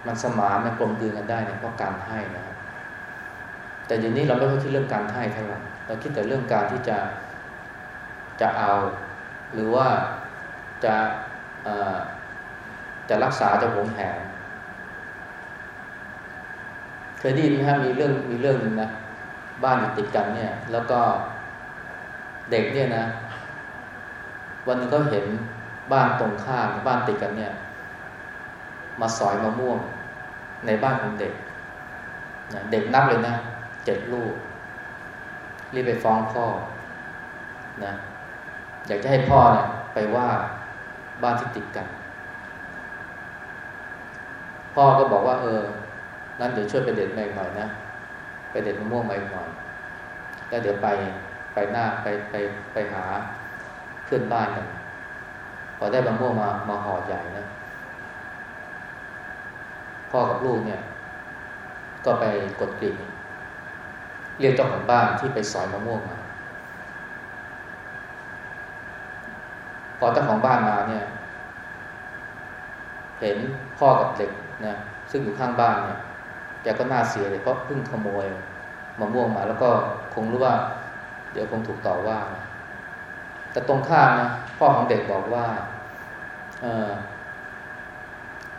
มันสมานมันกลมกลืนกันได้เนี่ยเพราะการให้นะครับแต่เดี๋ยวนี้เราไม่ค่อยคิดเรื่องการให้เท่าไหร่เราคิดแต่เรื่องการที่จะจะเอา หรือว่าจะจะรักษาจะหวงแหนเคยได้ยินไหมฮะมีเรื่องมีเรื่องนึงนะบ้านอยู่ติดกันเนี่ย แล้วก็เด็กเนี่ยนะ วันนึงก็เห็นบ้านตรงข้ามบ้านติดกันเนี่ย มาสอยมะม่วงในบ้านของเด็กนะเด็กนับเลยนะเจ็ดลูก รีบไปฟ้องพ่อนะอยากจะให้พ่อเนี่ยไปว่าบ้านที่ติดกัน พ่อก็บอกว่า เออนั้นเดี๋ยวช่วยไปเด็ดมาอีกหน่อยนะไปเด็ดมะม่วงมาอีกหน่อยแล้วเดี๋ยวไปไปหน้าไปไปไปหา เพื่อนบ้านกันพอได้มะม่วงมามาห่อใหญ่นะพ่อกับลูกเนี่ย ก็ไปกดกริ่งเรียกเจ้าของบ้านที่ไปสอยมะม่วงมาพอเจ้าของบ้านมาเนี่ย เห็นพ่อกับเด็กนะซึ่งอยู่ข้างบ้านเนี่ยแกก็น่าเสียเลยเพราะเพิ่งขโมยมะม่วงมา แล้วก็คงรู้ว่า เดี๋ยวคงถูกต่อว่า แต่ตรงข้ามนะพ่อของเด็กบอกว่าเออ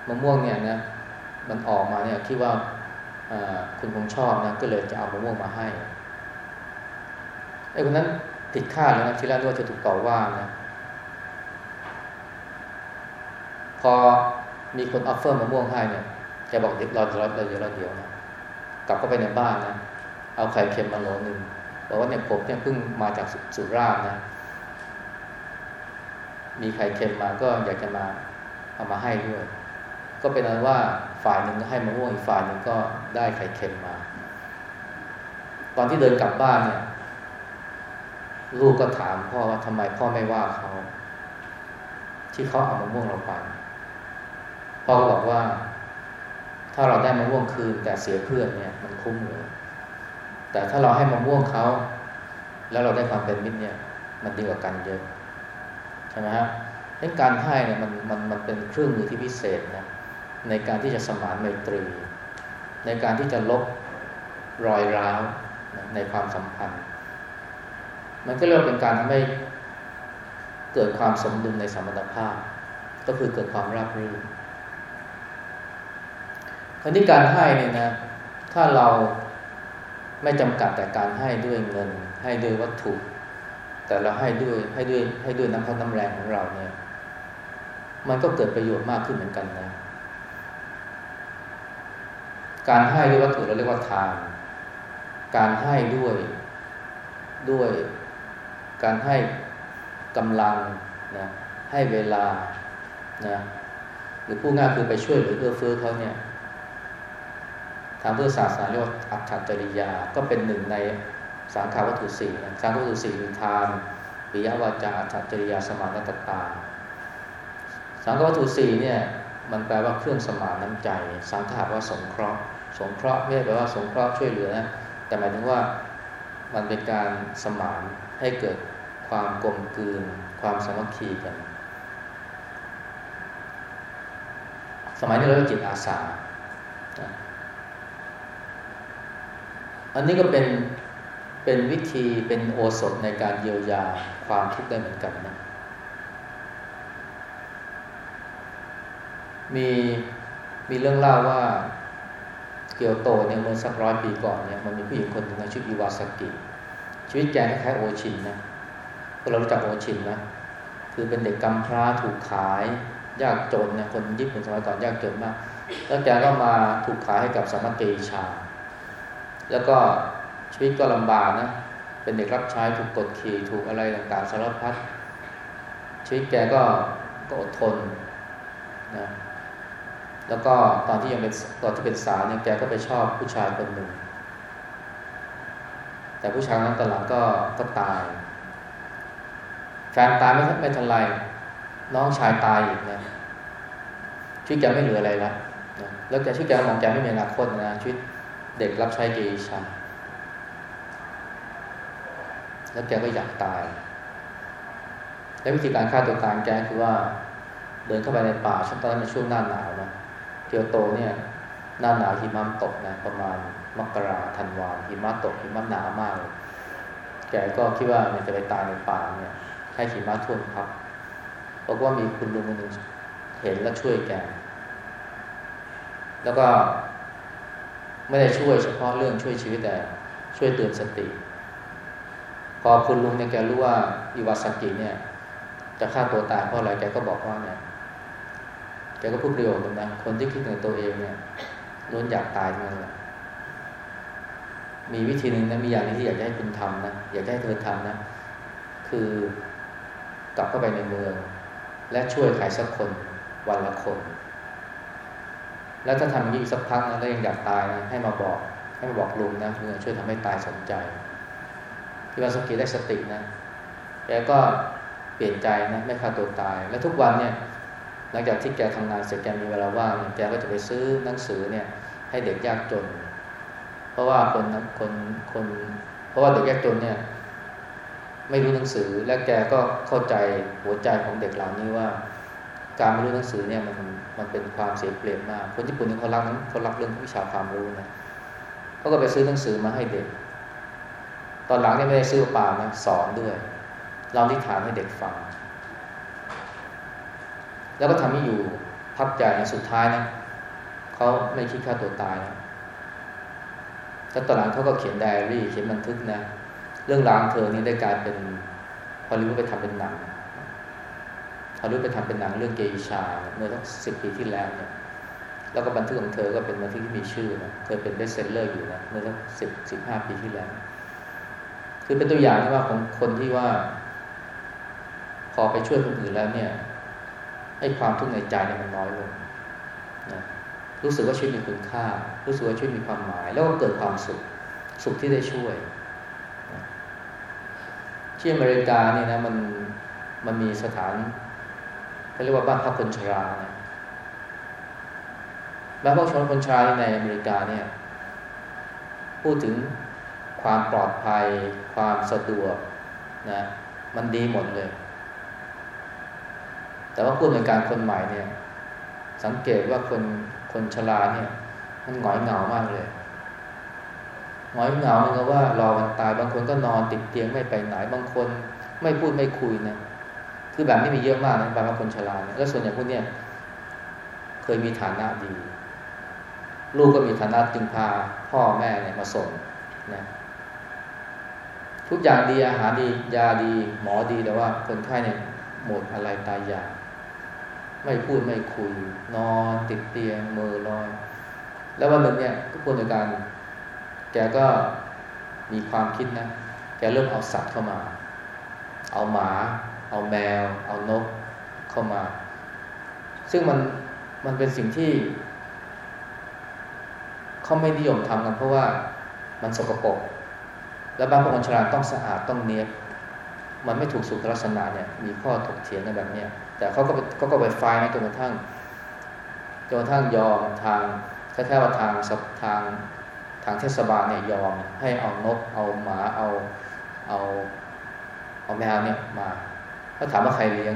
มะม่วงเนี่ยนะมันออกมาเนี่ยคิดว่าคุณคงชอบนะก็เลยจะเอามะม่วงมาให้ไอ้คนนั้นติดค่าแล้วนะทีแรกว่าจะถูกต่อว่านะพอมีคน offer มะม่วงให้เนี่ยแกบอกเด็กรอดรอรอเดี๋ยวรอเดี๋ยวนะกลับเข้าไปในบ้านนะเอาไข่เค็มมาโหลหนึ่งบอกว่าเนี่ยผมเนี่ยเพิ่งมาจากสุราษฎร์นะ มีไข่เค็มมาก็อยากจะมาเอามาให้ด้วย ก็เป็นนั้นว่าฝ่ายหนึ่งก็ให้มะม่วงอีกฝ่ายหนึ่งก็ได้ไข่เค็มมา ตอนที่เดินกลับบ้านเนี่ย ลูกก็ถามพ่อว่าทำไมพ่อไม่ว่าเขา ที่เขาเอามะม่วงเราไปพ่อก็บอกว่า ถ้าเราได้มะม่วงคืนแต่เสียเพื่อนเนี่ย มันคุ้มเลยแต่ถ้าเราให้มะม่วงเขาแล้วเราได้ความเป็นมิตรเนี่ย มันดีกว่ากันเยอะ ช่ไหมฮะให้การให้เนี่ยมันมันมันเป็นเครื่องมือที่พิเศษนะในการที่จะสมานไมตรี ในการที่จะลบรอยร้าวในความสัมพันธ์ มันก็เรียกเป็นการทำให้เกิดความสมดุลในสมรรถภาพ ก็คือเกิดความราบรื่นคราวนี้การให้เนี่ยนะถ้าเราไม่จำกัดแต่การให้ด้วยเงิน ให้ด้วยวัตถุ แต่เราให้ด้วยให้ด้วยให้ด้วยน้ำพักน้ำแรงของเราเนี่ย มันก็เกิดประโยชน์มากขึ้นเหมือนกันนะ การให้ด้วยวัตถุเราเรียกว่าทาน การให้ด้วยด้วยการให้กำลังนะให้เวลานะหรือผู้ง่ายคือไปช่วยหรือเอื้อเฟื้อเขาเนี่ยทางเพุทธศาสนาเรียกว่าอัตถจริยาก็เป็นหนึ่งใน สังขาวัตถุสี่สังขาวัตถุสี่คือทานปิยวาจาอัตถจริยาสมานตตาสังขาวัตถุสี่เนี่ยมันแปลว่าเครื่องสมานน้ำใจ สังขาว่าสงเคราะห์ สงเคราะห์ไม่แปลว่าสงเคราะห์ช่วยเหลือนะแต่หมายถึงว่ามันเป็นการสมานให้เกิดความกลมกลืน ความสมัคคีกัน สมัยนี้เราเรียกจิตอาสา อันนี้ก็เป็น เป็นวิธีเป็นโอสถในการเยียวยาความทุกข์ได้เหมือนกันนะมีมีเรื่องเล่าว่าเกียวโตเนี่ยเมื่อสักร้อยปีก่อนเนี่ยมันมีผู้หญิงคนหนึ่งชื่ออิวาสกิ ชีวิตแกคล้ายโอชินนะพวกเรารู้จักโอชินนะคือเป็นเด็กกำพร้าถูกขายยากจนนี่ยคนญี่ปุ่นสมัยก่อนยากจนมาก แล้วแกก็มาถูกขายให้กับสมัครเกชา แล้วก็ ชีวิตก็ลำบากนะ เป็นเด็กรับใช้ถูกกดขี่ถูกอะไรต่างๆสารพัดชีวิตแกก็ก็อดทนนะแล้วก็ตอนที่ยังเป็นตอนที่เป็นสาวเนี่ยแกก็ไปชอบผู้ชายคนหนึ่ง แต่ผู้ชายนั้นตอนหลังก็ก็ตายแฟนตายไม่ไม่ทันไรน้องชายตายอีกนะชีวิตแกไม่เหลืออะไรละนะแล้วแกชีวิตแกมองแกไม่มีอนาคตนะชีวิตเด็กรับใช้เกอิชา แล้วแกก็อยากตาย และวิธีการฆ่าตัวตายแกคือว่า เดินเข้าไปในป่าช่วงตอนนั้นเป็นช่วงหน้าหนาวนะเกียวโตเนี่ยหน้าหนาวหิมะตกนะประมาณมกราธันวาหิมะตกหิมะหนามากเลยแกก็คิดว่าเนี่ยจะไปตายในป่าเนี่ยให้หิมะท่วมพับเพราะว่ามีคุณลุงคนหนึ่งเห็นและช่วยแก แล้วก็ไม่ได้ช่วยเฉพาะเรื่องช่วยชีวิตแต่ช่วยเตือนสติ พอคุณลุงเนี่ยแกรู้ว่าอิวาสกิเนี่ย จะฆ่าตัวตายเพราะอะไรแกก็บอกว่าเนี่ยแกก็พูดประโยชน์นะคนที่คิดถึงตัวเองเนี่ยล้วนอยากตายนั่นแหละมีวิธีหนึ่งนะมีอย่างนี้ที่อยากให้คุณทำนะอยากให้เธอทำนะ คือกลับเข้าไปในเมือง และช่วยใครสักคนวันละคน แล้วถ้าทำอย่างนี้สักพักนะแล้วยังอยากตายนะให้มาบอก ให้มาบอกลุงนะลุงช่วยทำให้ตายสนใจ ที่วาสกิได้สตินะแกก็เปลี่ยนใจนะไม่ฆ่าตัวตาย แล้วทุกวันเนี่ยหลังจากที่แกทำงานเสร็จแกมีเวลาว่างแกก็จะไปซื้อหนังสือเนี่ยให้เด็กยากจน เพราะว่าคนคนคน เพราะว่าเด็กยากจนเนี่ยไม่รู้หนังสือและแกก็เข้าใจหัวใจของเด็กเหล่านี้ว่า การไม่รู้หนังสือเนี่ยมันมันเป็นความเสียเปรียบมาก คนญี่ปุ่นนี่เขารักเขารักเรื่องวิชาความรู้นะเขาก็ไปซื้อหนังสือมาให้เด็ก ตอนหลังเนี่ยไม่ได้ซื้อเปล่านะสอนด้วยเล่านิทานให้เด็กฟัง แล้วก็ทำให้อยู่พักใจสุดท้ายนะเขาไม่คิดฆ่าตัวตายแล้วแล้วตอนหลังเขาก็เขียนไดอารี่เขียนบันทึกนะ เรื่องราวเธอนี่ได้กลายเป็นฮอลลีวูดไปทำเป็นหนังฮอลลีวูดไปทำเป็นหนังเรื่องเกอิชา เมื่อสักสิบปีที่แล้วเนี่ยแล้วก็บันทึกของเธอก็เป็นบันทึกที่มีชื่อนะ เธอเป็น bestseller อยู่นะ เมื่อสักสิบสิบห้าปีที่แล้ว คือเป็นตัวอย่างนี่ว่าของคนที่ว่า พอไปช่วยคนอื่นแล้วเนี่ยไอ้ความทุกข์ในใจเนี่ยมันน้อยลงนะรู้สึกว่าชีวิตมีคุณค่า รู้สึกว่าชีวิตมีความหมาย แล้วก็เกิดความสุขสุขที่ได้ช่วยที่อเมริกานี่นะมันมันมีสถานเขาเรียกว่าบ้านพักคนชรานะบ้านพักชนคนชราในอเมริกาเนี่ย พูดถึง ความปลอดภัย ความสะดวกนะมันดีหมดเลย แต่ว่าผู้อำนการคนใหม่เนี่ย สังเกตว่าคนคนชราเนี่ย มันหงอยเหงามากเลยหงอยเหงาเหมือนกับว่ารอวันตายบางคนก็นอนติดเตียงไม่ไปไหนบางคนไม่พูดไม่คุยนะคือแบบนี้มีเยอะมากนะบางคนชราเนี่ยแล้วส่วนใหญ่พวกเนี้ยเคยมีฐานะดี ลูกก็มีฐานะจึงพาพ่อแม่เนี่ยมาส่งนะ ทุกอย่างดีอาหารดียาดี หมอดีแต่ว่าคนไข้เนี่ยหมดอะไรตายอยากไม่พูดไม่คุย นอนติดเตียงมือลอย แล้ววันหนึ่งเนี่ยทุกคนในการแกก็มีความคิดนะ แกเริ่มเอาสัตว์เข้ามา เอาหมา เอาแมว เอานกเข้ามา ซึ่งมันมันเป็นสิ่งที่เขาไม่นิยมทำกันเพราะว่ามันสกปรก และบ้านพระคนชราต้องสะอาดต้องเนียบมันไม่ถูกสุขลักษณะเนี่ยมีข้อถกเถียงกันแบบเนี้ยแต่เขาก็เขาก็ไปไฟนะจนกระทั่งจนกระทั่งยอมทางแค่ว่าทางทางทางเทศบาลเนี่ยยอมให้เอานก เอาหมาเอาเอาเอาแมวเนี่ยมาก็ถามว่าใครเลี้ยง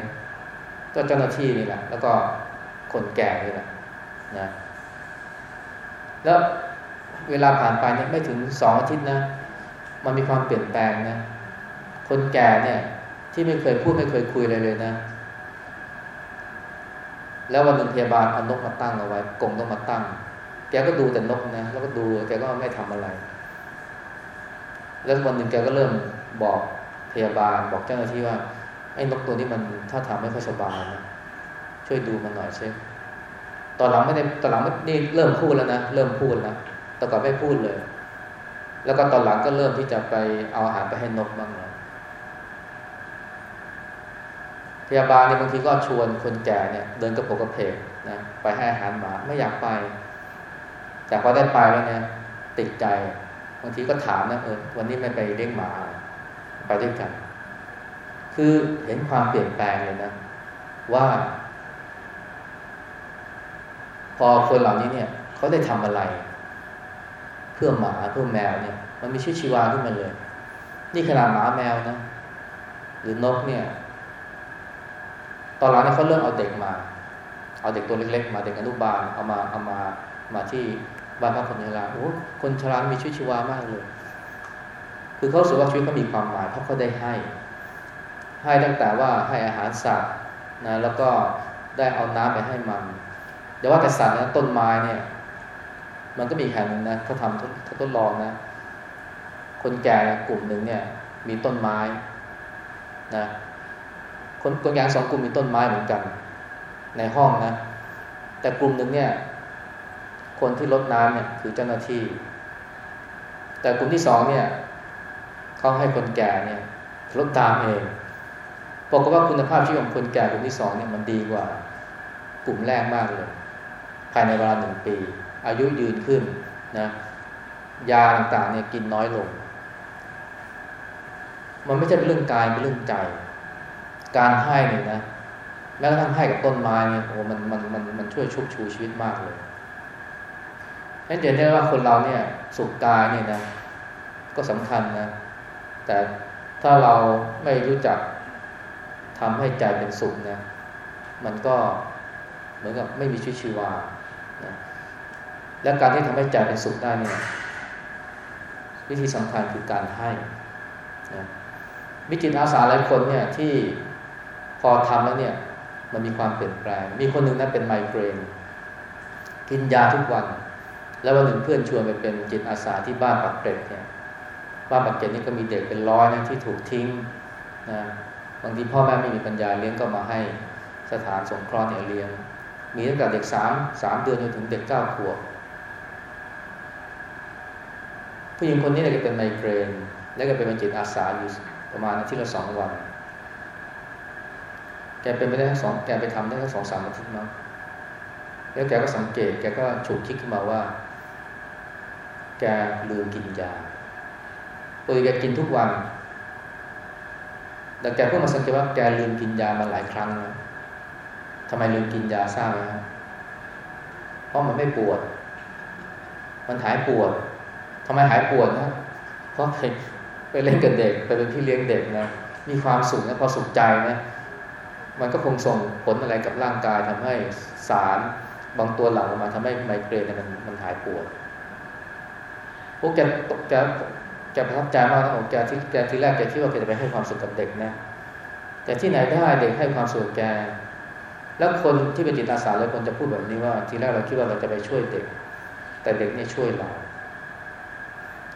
ก็เจ้าหน้าที่นี่แหละแล้วก็คนแก่นี่แหละนะแล้วเวลาผ่านไปเนี่ยไม่ถึงสองอาทิตย์นะ มันมีความเปลี่ยนแปลงนะ คนแก่เนี่ย ที่ไม่เคยพูดไม่เคยคุยอะไรเลยนะ แล้ววันหนึ่งพยาบาลเอานกมาตั้งเอาไว้กงต้องมาตั้ง แกก็ดูแต่นกนะ แล้วก็ดูแกก็ไม่ทำอะไร แล้ววันหนึ่งแกก็เริ่มบอกพยาบาลบอกเจ้าหน้าที่ว่าไอ้นกตัวนี้มันถ้าทำไม่ค่อยสบายนะช่วยดูมันหน่อยใช่ตอนหลังไม่ได้ตอนหลังนี่เริ่มพูดแล้วนะเริ่มพูดแล้วแต่ก่อนไม่พูดเลย แล้วก็ตอนหลังก็เริ่มที่จะไปเอาอาหารไปให้นกบ้างแล้วพยาบาลเนี่ยบางทีก็ชวนคนแก่เนี่ย เดินกระโปงกระเพกนะไปให้อาหารหมาไม่อยากไป แต่พอได้ไปแล้วเนี่ยติดใจ บางทีก็ถามนะเออวันนี้ไม่ไปเลี้ยงหมาไปด้วยกัน คือเห็นความเปลี่ยนแปลงเลยนะ ว่า พอคนเหล่านี้เนี่ย เขาได้ทำอะไร พื่อหมาเพื่อแมวเนี่ย มันมีชีวิตชีวาขึ้นมาเลย นี่ขนาดหมาแมวนะ หรือนกเนี่ย ตอนหลังเนี่ยเขาเริ่มเอาเด็กมา เอาเด็กตัวเล็กๆ มาเด็กอนุบาลเอามาเอามามาที่บ้านพักคนชราโอ้คนชรามีชีวิตชีวามากเลย คือเขาสึกว่าชีวิตเขามีความหมายเพราะเขาได้ให้ ให้ตั้งแต่ว่าให้อาหารสัตว์นะแล้วก็ได้เอาน้ำไปให้มันเดี๋ยวว่าแต่สัตว์นะต้นไม้เนี่ย มันก็มีแห่งนึงนะเขาทำเขาทดลองนะ คนแก่กลุ่มหนึ่งเนี่ย มีต้นไม้นะคนคนแก่สองกลุ่มมีต้นไม้เหมือนกัน ในห้องนะ แต่กลุ่มหนึ่งเนี่ย คนที่ลดน้ำเนี่ยคือเจ้าหน้าที่ แต่กลุ่มที่สองเนี่ยเขาให้คนแก่เนี่ยลดตามเองบอกว่าคุณภาพชีวิตของคนแก่กลุ่มที่สองเนี่ยมันดีกว่า กลุ่มแรกมากเลย ภายในเวลาหนึ่งปี อายุยืนขึ้นนะยาต่างๆเนี่ยกินน้อยลง มันไม่ใช่เป็นเรื่องกายเป็นเรื่องใจ การให้เนี่ยนะแม้กระทั่งให้กับต้นไม้เนี่ยโอ้มันมันมันมันช่วยชุบชูชีวิตมากเลยนั่นจะได้ว่าคนเราเนี่ยสุขกายเนี่ยนะ ก็สำคัญนะ แต่ถ้าเราไม่รู้จักทำให้ใจเป็นสุขนะ มันก็เหมือนกับไม่มีชีวิตชีวา และการที่ทำให้ใจเป็นสุขได้เนี่ยวิธีสำคัญคือการให้นะมีจิตอาสาหลายคนเนี่ยที่พอทำแล้วเนี่ย มันมีความเปลี่ยนแปลง มีคนหนึ่งนั้นเป็นไมเกรน กินยาทุกวัน แล้ววันหนึ่งเพื่อนชวนไปเป็นจิตอาสาที่บ้านปักเกร็ดเนี่ยบ้านปักเกร็ดนี่ก็มีเด็กเป็นร้อยนะที่ถูกทิ้งนะบางทีพ่อแม่ไม่มีปัญญาเลี้ยงก็มาให้สถานสงเคราะห์เนี่ยเลี้ยง มีตั้งแต่เด็กสามสามเดือนจนถึงเด็กเก้าขวบ ผู้หญิงคนนี้เนี่ยก็เป็นไมเกรน แล้วก็เป็นจิตอาสาอยู่ประมาณอาทิตย์ละสองวัน แกเป็นไปได้ทั้งสอง แกไปทำได้ทั้งสองสามอาทิตย์มั้งแล้วแกก็สังเกต แกก็ฉุกคิดขึ้นมาว่า แกลืมกินยาปกติแกกินทุกวัน แต่แกเพิ่งมาสังเกตว่าแกลืมกินยามาหลายครั้งแล้วทำไมลืมกินยาทราบไหมครับเพราะมันไม่ปวด มันหายปวด ทำไมหายปวดนะเพราะไปไปเล่นกับเด็กไปเป็นพี่เลี้ยงเด็กนะมีความสุขนะพอสุขใจนะมันก็คงส่งผลอะไรกับร่างกายทำให้สารบางตัวหลั่งออกมาทำให้ไมเกรนมันมันหายปวดพวกแกแกแกประทับใจมากนะผมแกที่แกที่แรกแกคิดว่าแกจะไปให้ความสุขกับเด็กนะแต่ที่ไหนได้เด็กให้ความสุขแก แล้วคนที่เป็นจิตอาสาเลยคนจะพูดแบบนี้ว่า ทีแรกเราคิดว่าเราจะไปช่วยเด็ก แต่เด็กเนี่ยช่วยเรา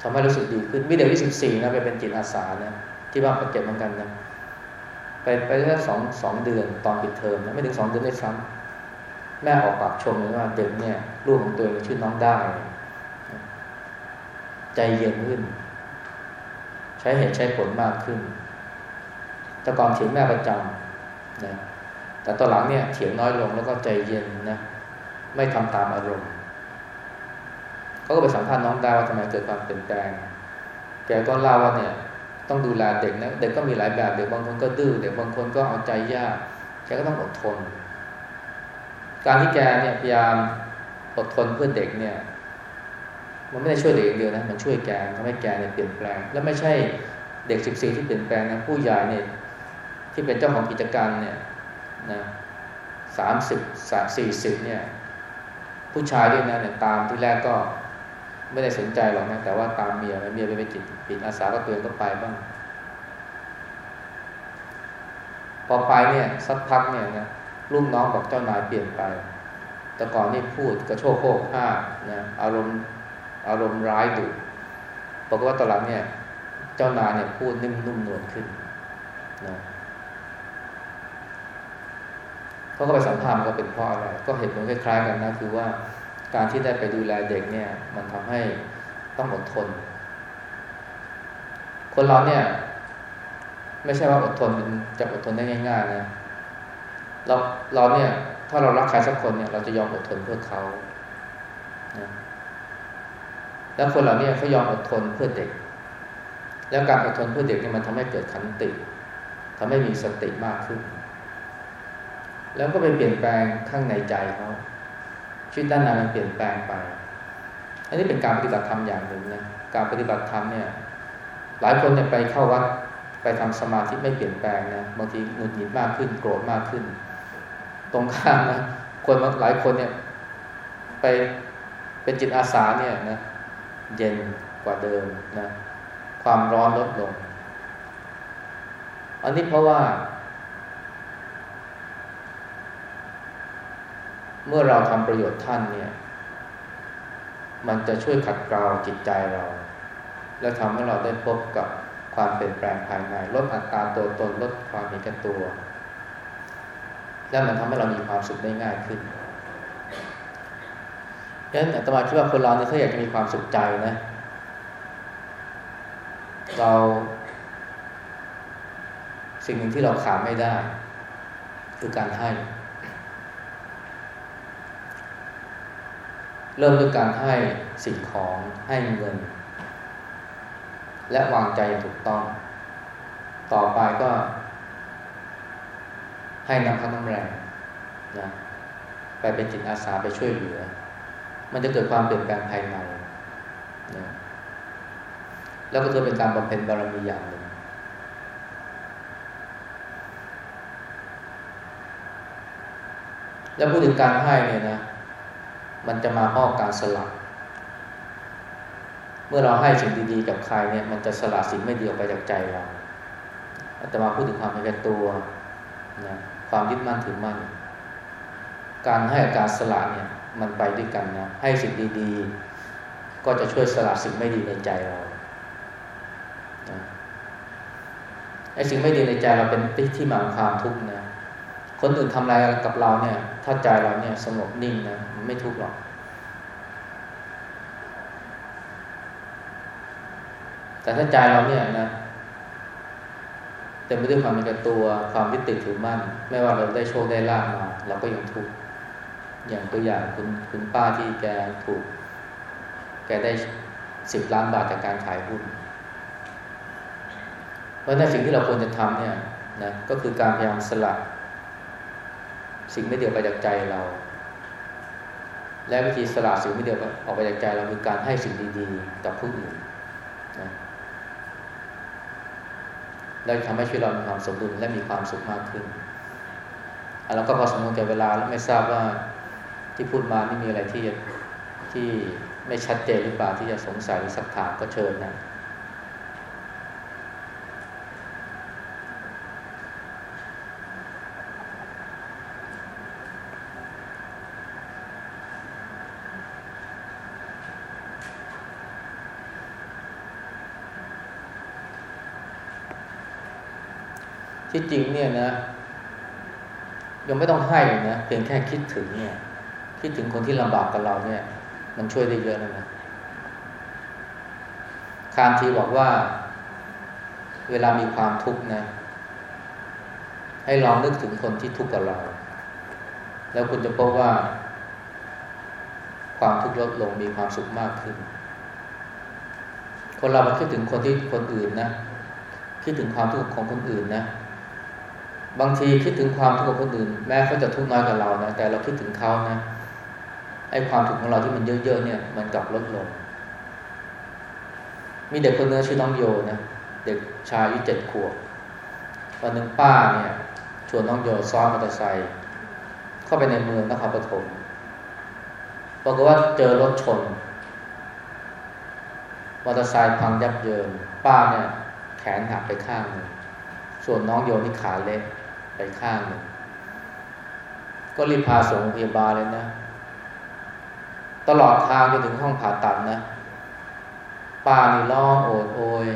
ทำให้รู้สึกดีขึ้นมีเด็กที่สิบสี่นะไปเป็นจิตอาสานะที่บ้านประเก็บเหมือนกันนะไปไปได้สองสองเดือนตอนปิดเทอมนะไม่ถึงสองเดือนได้ซ้ำแม่ออกปากชมเลยว่าเด็กเนี่ยลูกของตัวเองชื่อน้องได้ ใจเย็นขึ้น ใช้เหตุใช้ผลมากขึ้น แต่ก่อนเถียงแม่ประจำนะแต่ตอนหลังเนี่ยเถียงน้อยลงแล้วก็ใจเย็นนะไม่ทำตามอารมณ์ เขาก็ไปสัมภาษณ์น้องได้ว่าทำไมเกิดความเปลี่ยนแปลง แกก็เล่าว่าเนี่ยต้องดูแลเด็กนะ เด็กก็มีหลายแบบ เด็กบางคนก็ดื้อ เด็กบางคนก็เอาใจยาก แกก็ต้องอดทน การที่แกเนี่ยพยายามอดทนเพื่อเด็กเนี่ย มันไม่ได้ช่วยเด็กอย่างเดียวนะ มันช่วยแกทำให้แกเนี่ยเปลี่ยนแปลง แล้วไม่ใช่เด็กสิบสี่ที่เปลี่ยนแปลงนะ ผู้ใหญ่เนี่ยที่เป็นเจ้าของกิจการเนี่ยนะสามสิบสามสี่สิบเนี่ย ผู้ชายด้วยนะเนี่ยตามที่แรกก็ ไม่ได้สนใจหรอกนะแต่ว่าตามเมียเมียไปไปจิตปิดอาสาก็เตือนก็ไปบ้าง พอไปเนี่ยสักพักเนี่ยนะลูกน้องบอกเจ้านายเปลี่ยนไป แต่ก่อนนี่พูดกระโชกโคกห้านะอารมณ์อารมณ์ร้ายดุบอกว่าตอนหลังเนี่ย เจ้านายเนี่ยพูดนิ่มนุ่มนวลขึ้นนะเขาก็ไปสัมภาษณ์ก็เป็นเพราะอะไร ก็เห็นมันคล้ายๆกันนะคือว่า การที่ได้ไปดูแลเด็กเนี่ย มันทำให้ต้องอดทน คนเราเนี่ย ไม่ใช่ว่าอดทนจะอดทนได้ง่ายๆนะเราเราเนี่ย ถ้าเรารักใครสักคนเนี่ย เราจะยอมอดทนเพื่อเขานะแล้วคนเหล่านี้เขายอมอดทนเพื่อเด็ก แล้วการอดทนเพื่อเด็กเนี่ยมันทำให้เกิดขันติทำให้มีสติมากขึ้น แล้วก็ไปเปลี่ยนแปลงข้างในใจเขา ชีวิตด้านในมันเปลี่ยนแปลงไป อันนี้เป็นการปฏิบัติธรรมอย่างหนึ่งนะการปฏิบัติธรรมเนี่ย หลายคนเนี่ยไปเข้าวัดไปทำสมาธิไม่เปลี่ยนแปลงนะบางทีหงุดหงิดมากขึ้นโกรธมากขึ้น ตรงข้ามนะคนหลายคนเนี่ย ไปเป็นจิตอาสาเนี่ยนะเย็นกว่าเดิมนะ ความร้อนลดลง อันนี้เพราะว่า เมื่อเราทำประโยชน์ท่านเนี่ย มันจะช่วยขัดเกลาจิตใจเรา และทำให้เราได้พบกับความเปลี่ยนแปลงภายในลดอัตราตัวตนลดความเห็นแก่ตัว และมันทำให้เรามีความสุขได้ง่ายขึ้นฉะนั้นอาตมาคิดว่าคนเราเนี่ยถ้าอยากจะมีความสุขใจนะ เรา สิ่งหนึ่งที่เราขาดไม่ได้ คือการให้ เริ่มด้วยการให้สิ่งของให้เงิน และวางใจถูกต้อง ต่อไปก็ ให้น้ำพักน้ำแรงนะไปเป็นจิตอาสาไปช่วยเหลือ มันจะเกิดความเปลี่ยนแปลงภายในนะแล้วก็จะเป็นการบำเพ็ญบารมีอย่างหนึ่งแล้วพูดถึงการให้เนี่ยนะ มันจะมาพ้อการสลับเมื่อเราให้สิ่งดีๆกับใครเนี่ยมันจะสละสิ่งไม่ดีออกไปจากใจเราอาตมาพูดถึงความเห็นแก่ตัวนะความยึดมั่นถือมั่นการให้การสละเนี่ยมันไปด้วยกันนะให้สิ่งดีๆ ก็จะช่วยสละสิ่งไม่ดีในใจเราไอ้สิ่งไม่ดีในใจเราเป็นที่ที่มาของความทุกข์นะคนอื่นทำอะไรกับเราเนี่ย ถ้าใจเราเนี่ยสงบนิ่งนะ ไม่ทุกข์หรอก แต่ถ้าใจเราเนี่ยนะเต็มไปด้วยความมีกรตัวความยึดติดถือมั่น ไม่ว่าเราได้โชคได้ลาภมาเราก็ยังทุกข์อย่างตัวอย่างคุณคุณป้าที่แกถูก แกได้สิบล้านบาทจากการขายหุ้นเพราะนั้นสิ่งที่เราควรจะทำเนี่ยนะก็คือการพยายามสละสิ่งไม่เดียวไปจากใจเรา และวิธีสละสิ่งไม่เดียวออกไปจากใจเราคือการให้สิ่งดีๆกับผู้อื่นนะแล้วทำให้ชีวิตเรามีความสมดุลและมีความสุขมากขึ้นแล้วก็พอสมควรแก่เวลาแล้วไม่ทราบว่าที่พูดมาไม่มีอะไรที่ที่ไม่ชัดเจนหรือเปล่าที่จะสงสัยหรือสักถามก็เชิญนะ ที่จริงเนี่ยนะ ยังไม่ต้องให้นะเพียงแค่คิดถึงเนี่ย คิดถึงคนที่ลำบากกับเราเนี่ย มันช่วยได้เยอะแล้วนะคามทีบอกว่า เวลามีความทุกข์นะ ให้ลองนึกถึงคนที่ทุกข์กับเรา แล้วคุณจะพบว่า ความทุกข์ลดลงมีความสุขมากขึ้น คนเรามาคิดถึงคนที่คนอื่นนะคิดถึงความทุกข์ของคนอื่นนะ บางทีคิดถึงความทุกข์ของคนอื่น แม้เขาจะทุกข์น้อยกว่าเรานะแต่เราคิดถึงเขานะไอ้ความทุกข์ของเราที่มันเยอะๆเนี่ย มันกลับลดลง มีเด็กคนนึงชื่อน้องโยนะเด็กชายอายุเจ็ดขวบวันหนึ่งป้าเนี่ย ชวนน้องโยซ้อนมอเตอร์ไซค์เข้าไปในเมืองนครปฐมปรากฏว่าเจอรถชนมอเตอร์ไซค์พังยับเยิน ป้าเนี่ย แขนหักไปข้างหนึ่งส่วนน้องโยนี่ขาเล็ก ไปข้างหนึ่งก็รีบพาส่งโรงพยาบาลเลยนะ ตลอดทางจนถึงห้องผ่าตัดนะป้านี่ร้องโอดโอย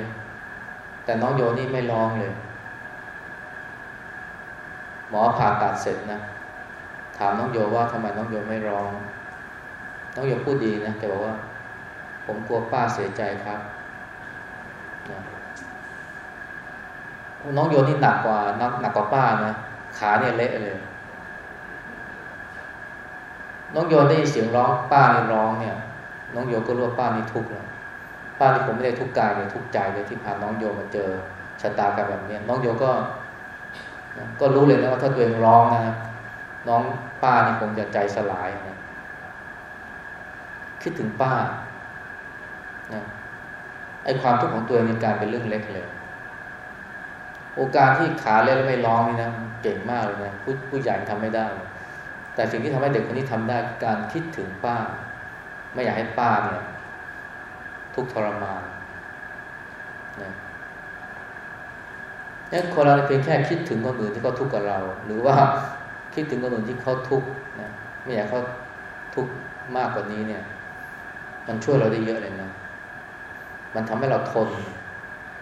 แต่น้องโยนี่ไม่ร้องเลย หมอผ่าตัดเสร็จนะถามน้องโยว่าทำไมน้องโยไม่ร้อง น้องโยพูดดีนะแกบอกว่า ผมกลัวป้าเสียใจครับนะ น้องโยนี่หนักกว่านักหนักกว่าป้านะขาเนี่ยเละเลย น้องโยนได้ยินเสียงร้องป้านี่ร้องเนี่ย น้องโยนก็รู้ว่าป้านี่ทุกข์แล้วป้านี่ผมไม่ได้ทุกข์กายเลยทุกข์ใจเลยที่พาน้องโยนมาเจอชะตากรรมแบบนี้น้องโยนก็ก็รู้เลยนะว่าถ้าตัวเองร้องนะน้องป้านี่คงจะใจสลายนะคิดถึงป้านะไอ้ความทุกข์ของตัวเองในการเป็นเรื่องเล็กเลย โอกาสที่ขาเล่นไม่ร้องนี่นะเก่งมากเลยนะผู้ผู้ใหญ่ทำไม่ได้ แต่สิ่งที่ทำให้เด็กคนนี้ทำได้การคิดถึงป้า ไม่อยากให้ป้าเนี่ย ทุกทรมานนะนี่คนเราเพียงแค่คิดถึงคนอื่นที่เขาทุกข์กับเรา หรือว่าคิดถึงคนอื่นที่เขาทุกข์นะไม่อยากเขาทุกข์มากกว่านี้เนี่ย มันช่วยเราได้เยอะเลยนะมันทำให้เราทน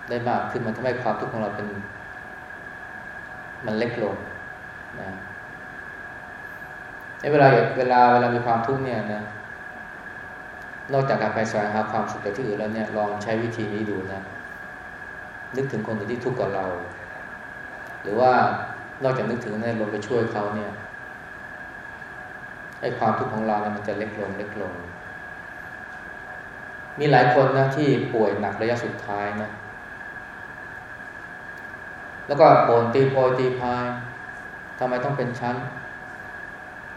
ได้มากขึ้นมันทำให้ความทุกข์ของเราเป็น มันเล็กลงนะเวลาเวลาเวลามีความทุกข์เนี่ยนะ นอกจากการไปแสวงหาความสุขจากที่อื่นแล้วเนี่ยลองใช้วิธีนี้ดูนะ นึกถึงคนที่ทุกข์กับเรา หรือว่านอกจากนึกถึงในลงไปช่วยเขาเนี่ยให้ความทุกข์ของเราเนี่ยมันจะเล็กลงเล็กลง มีหลายคนนะที่ป่วยหนักระยะสุดท้ายนะ แล้วก็บ่นตีโพยตีพายทำไมต้องเป็นชั้น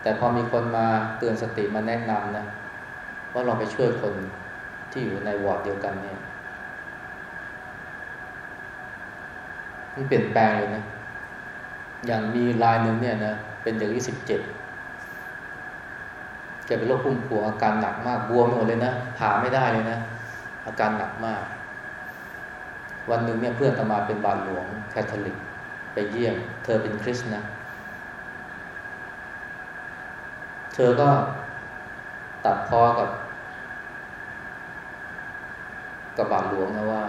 แต่พอมีคนมาเตือนสติมาแนะนำนะว่าเราไปช่วยคนที่อยู่ในวอร์ดเดียวกันเนี่ย มันเปลี่ยนแปลงเลยนะ อย่างมีรายหนึ่งเนี่ยนะ เป็นเด็กอายุสิบเจ็ดแกเป็นโรคพุ่มพวงอาการหนักมากบวมหมดเลยนะผ่าไม่ได้เลยนะ อาการหนักมาก วันหนึ่งเนี่ยเพื่อนตมาเป็นบาทหลวงแคทอลิก ไปเยี่ยม เธอเป็นคริสต์นะ เธอก็ตัดพ้อกับ กับบาทหลวงนะว่า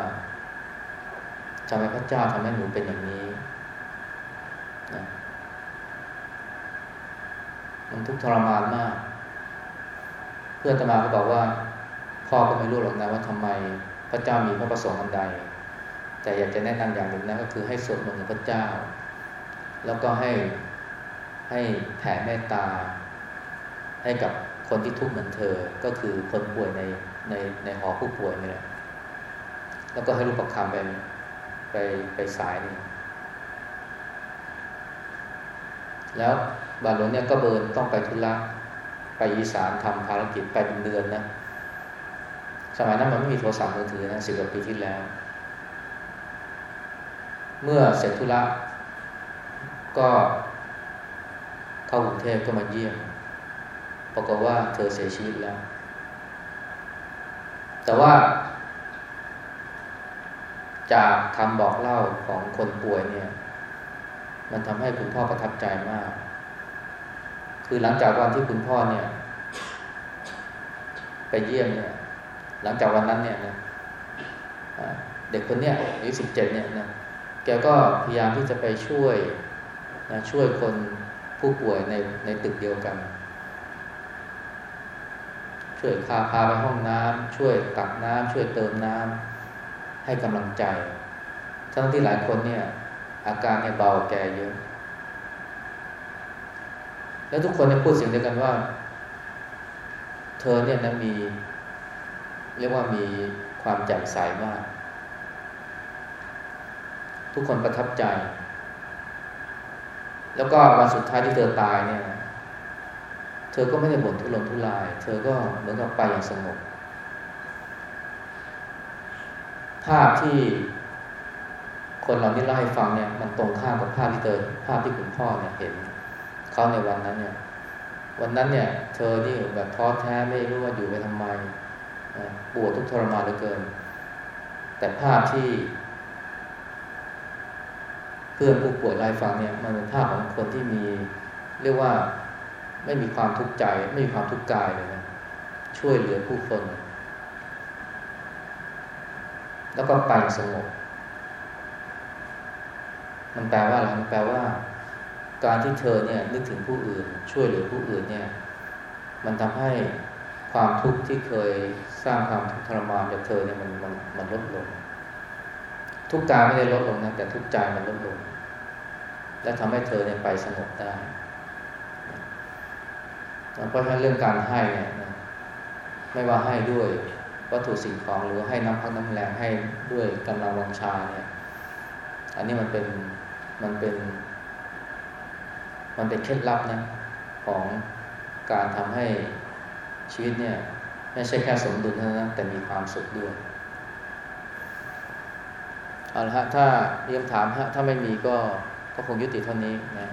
ทำไมพระเจ้าทำให้หนูเป็นอย่างนี้นะมันทุกข์ทรมานมาก เพื่อนตมาก็บอกว่า พ่อก็ไม่รู้หรอกนะว่าทำไมพระเจ้ามีพระประสงค์อันใด แต่อยากจะแนะนำอย่างหนึ่งนะก็คือให้สวดมนต์กับพระเจ้า แล้วก็ให้ให้แผ่เมตตา ให้กับคนที่ทุกข์เหมือนเธอ ก็คือคนป่วยในในในหอผู้ป่วยนี่แหละแล้วก็ให้รูปประคำไปไปไปสายนี่แล้วบาทหลวงเนี่ยก็เบินต้องไปธุระไปอีสานทำภารกิจไปเป็นเดือนนะ สมัยนั้นมันไม่มีโทรศัพท์มือถือนะสิบกว่าปีที่แล้ว เมื่อเสร็จธุระก็เข้ากรุงเทพก็มาเยี่ยมปรากฏว่าเธอเสียชีวิตแล้ว แต่ว่า จากคำบอกเล่าของคนป่วยเนี่ย มันทำให้คุณพ่อประทับใจมาก คือหลังจากวันที่คุณพ่อเนี่ย ไปเยี่ยมเนี่ย หลังจากวันนั้นเนี่ยนะเด็กคนเนี้ยอายุสิบเจ็ดเนี่ยนะ แกก็พยายามที่จะไปช่วยนะช่วยคนผู้ป่วยในในตึกเดียวกัน ช่วยพาพาไปห้องน้ำช่วยตักน้ำช่วยเติมน้ำให้กำลังใจ ทั้งที่หลายคนเนี่ย อาการเนี่ยเบาแกเยอะ แล้วทุกคนเนี่ยพูดเสียงเดียวกันว่า เธอเนี่ยนะมี เรียกว่ามีความแจ่มใสมาก ทุกคนประทับใจ แล้วก็วันสุดท้ายที่เธอตายเนี่ย เธอก็ไม่ได้บ่นทุรนทุราย เธอก็เหมือนกับไปอย่างสงบ ภาพที่คนเหล่านี้เล่าให้ฟังเนี่ย มันตรงข้ามกับภาพที่เธอภาพที่คุณพ่อเนี่ยเห็นเขาในวันนั้นเนี่ย วันนั้นเนี่ย เธอนี่แบบท้อแท้ไม่รู้ว่าอยู่ไปทำไมปวดทุกทรมานเหลือเกิน แต่ภาพที่ พื่อนผู้ป่วยรายฟังเนี่ยมันเป็นภาพของคนที่มี เรียกว่าไม่มีความทุกข์ใจ ไม่มีความทุกข์กายเลยนะช่วยเหลือผู้คน แล้วก็ไปสงบมันแปลว่าอะไรมันแปลว่า การที่เธอเนี่ยนึกถึงผู้อื่น ช่วยเหลือผู้อื่นเนี่ย มันทำให้ความทุกข์ที่เคยสร้างความทุกข์ทรมานกับเธอเนี่ยมันมันมันลดลง ทุกกายไม่ได้ลดลงนะแต่ทุกใจมันลดลง และทำให้เธอเนี่ยไปสงบได้เพราะฉะนั้นเรื่องการให้เนี่ยไม่ว่าให้ด้วยวัตถุสิ่งของหรือให้น้ำพักน้ำแรงให้ด้วยกำลังวังชาเนี่ย อันนี้มันเป็นมันเป็น มันเป็นเคล็ดลับนะของการทำให้ชีวิตเนี่ย ไม่ใช่แค่สมดุลเท่านั้นแต่มีความสุขด้วย เอาละฮะถ้ามีคำถามฮะถ้าไม่มีก็ก็คงยุติเท่านี้นะ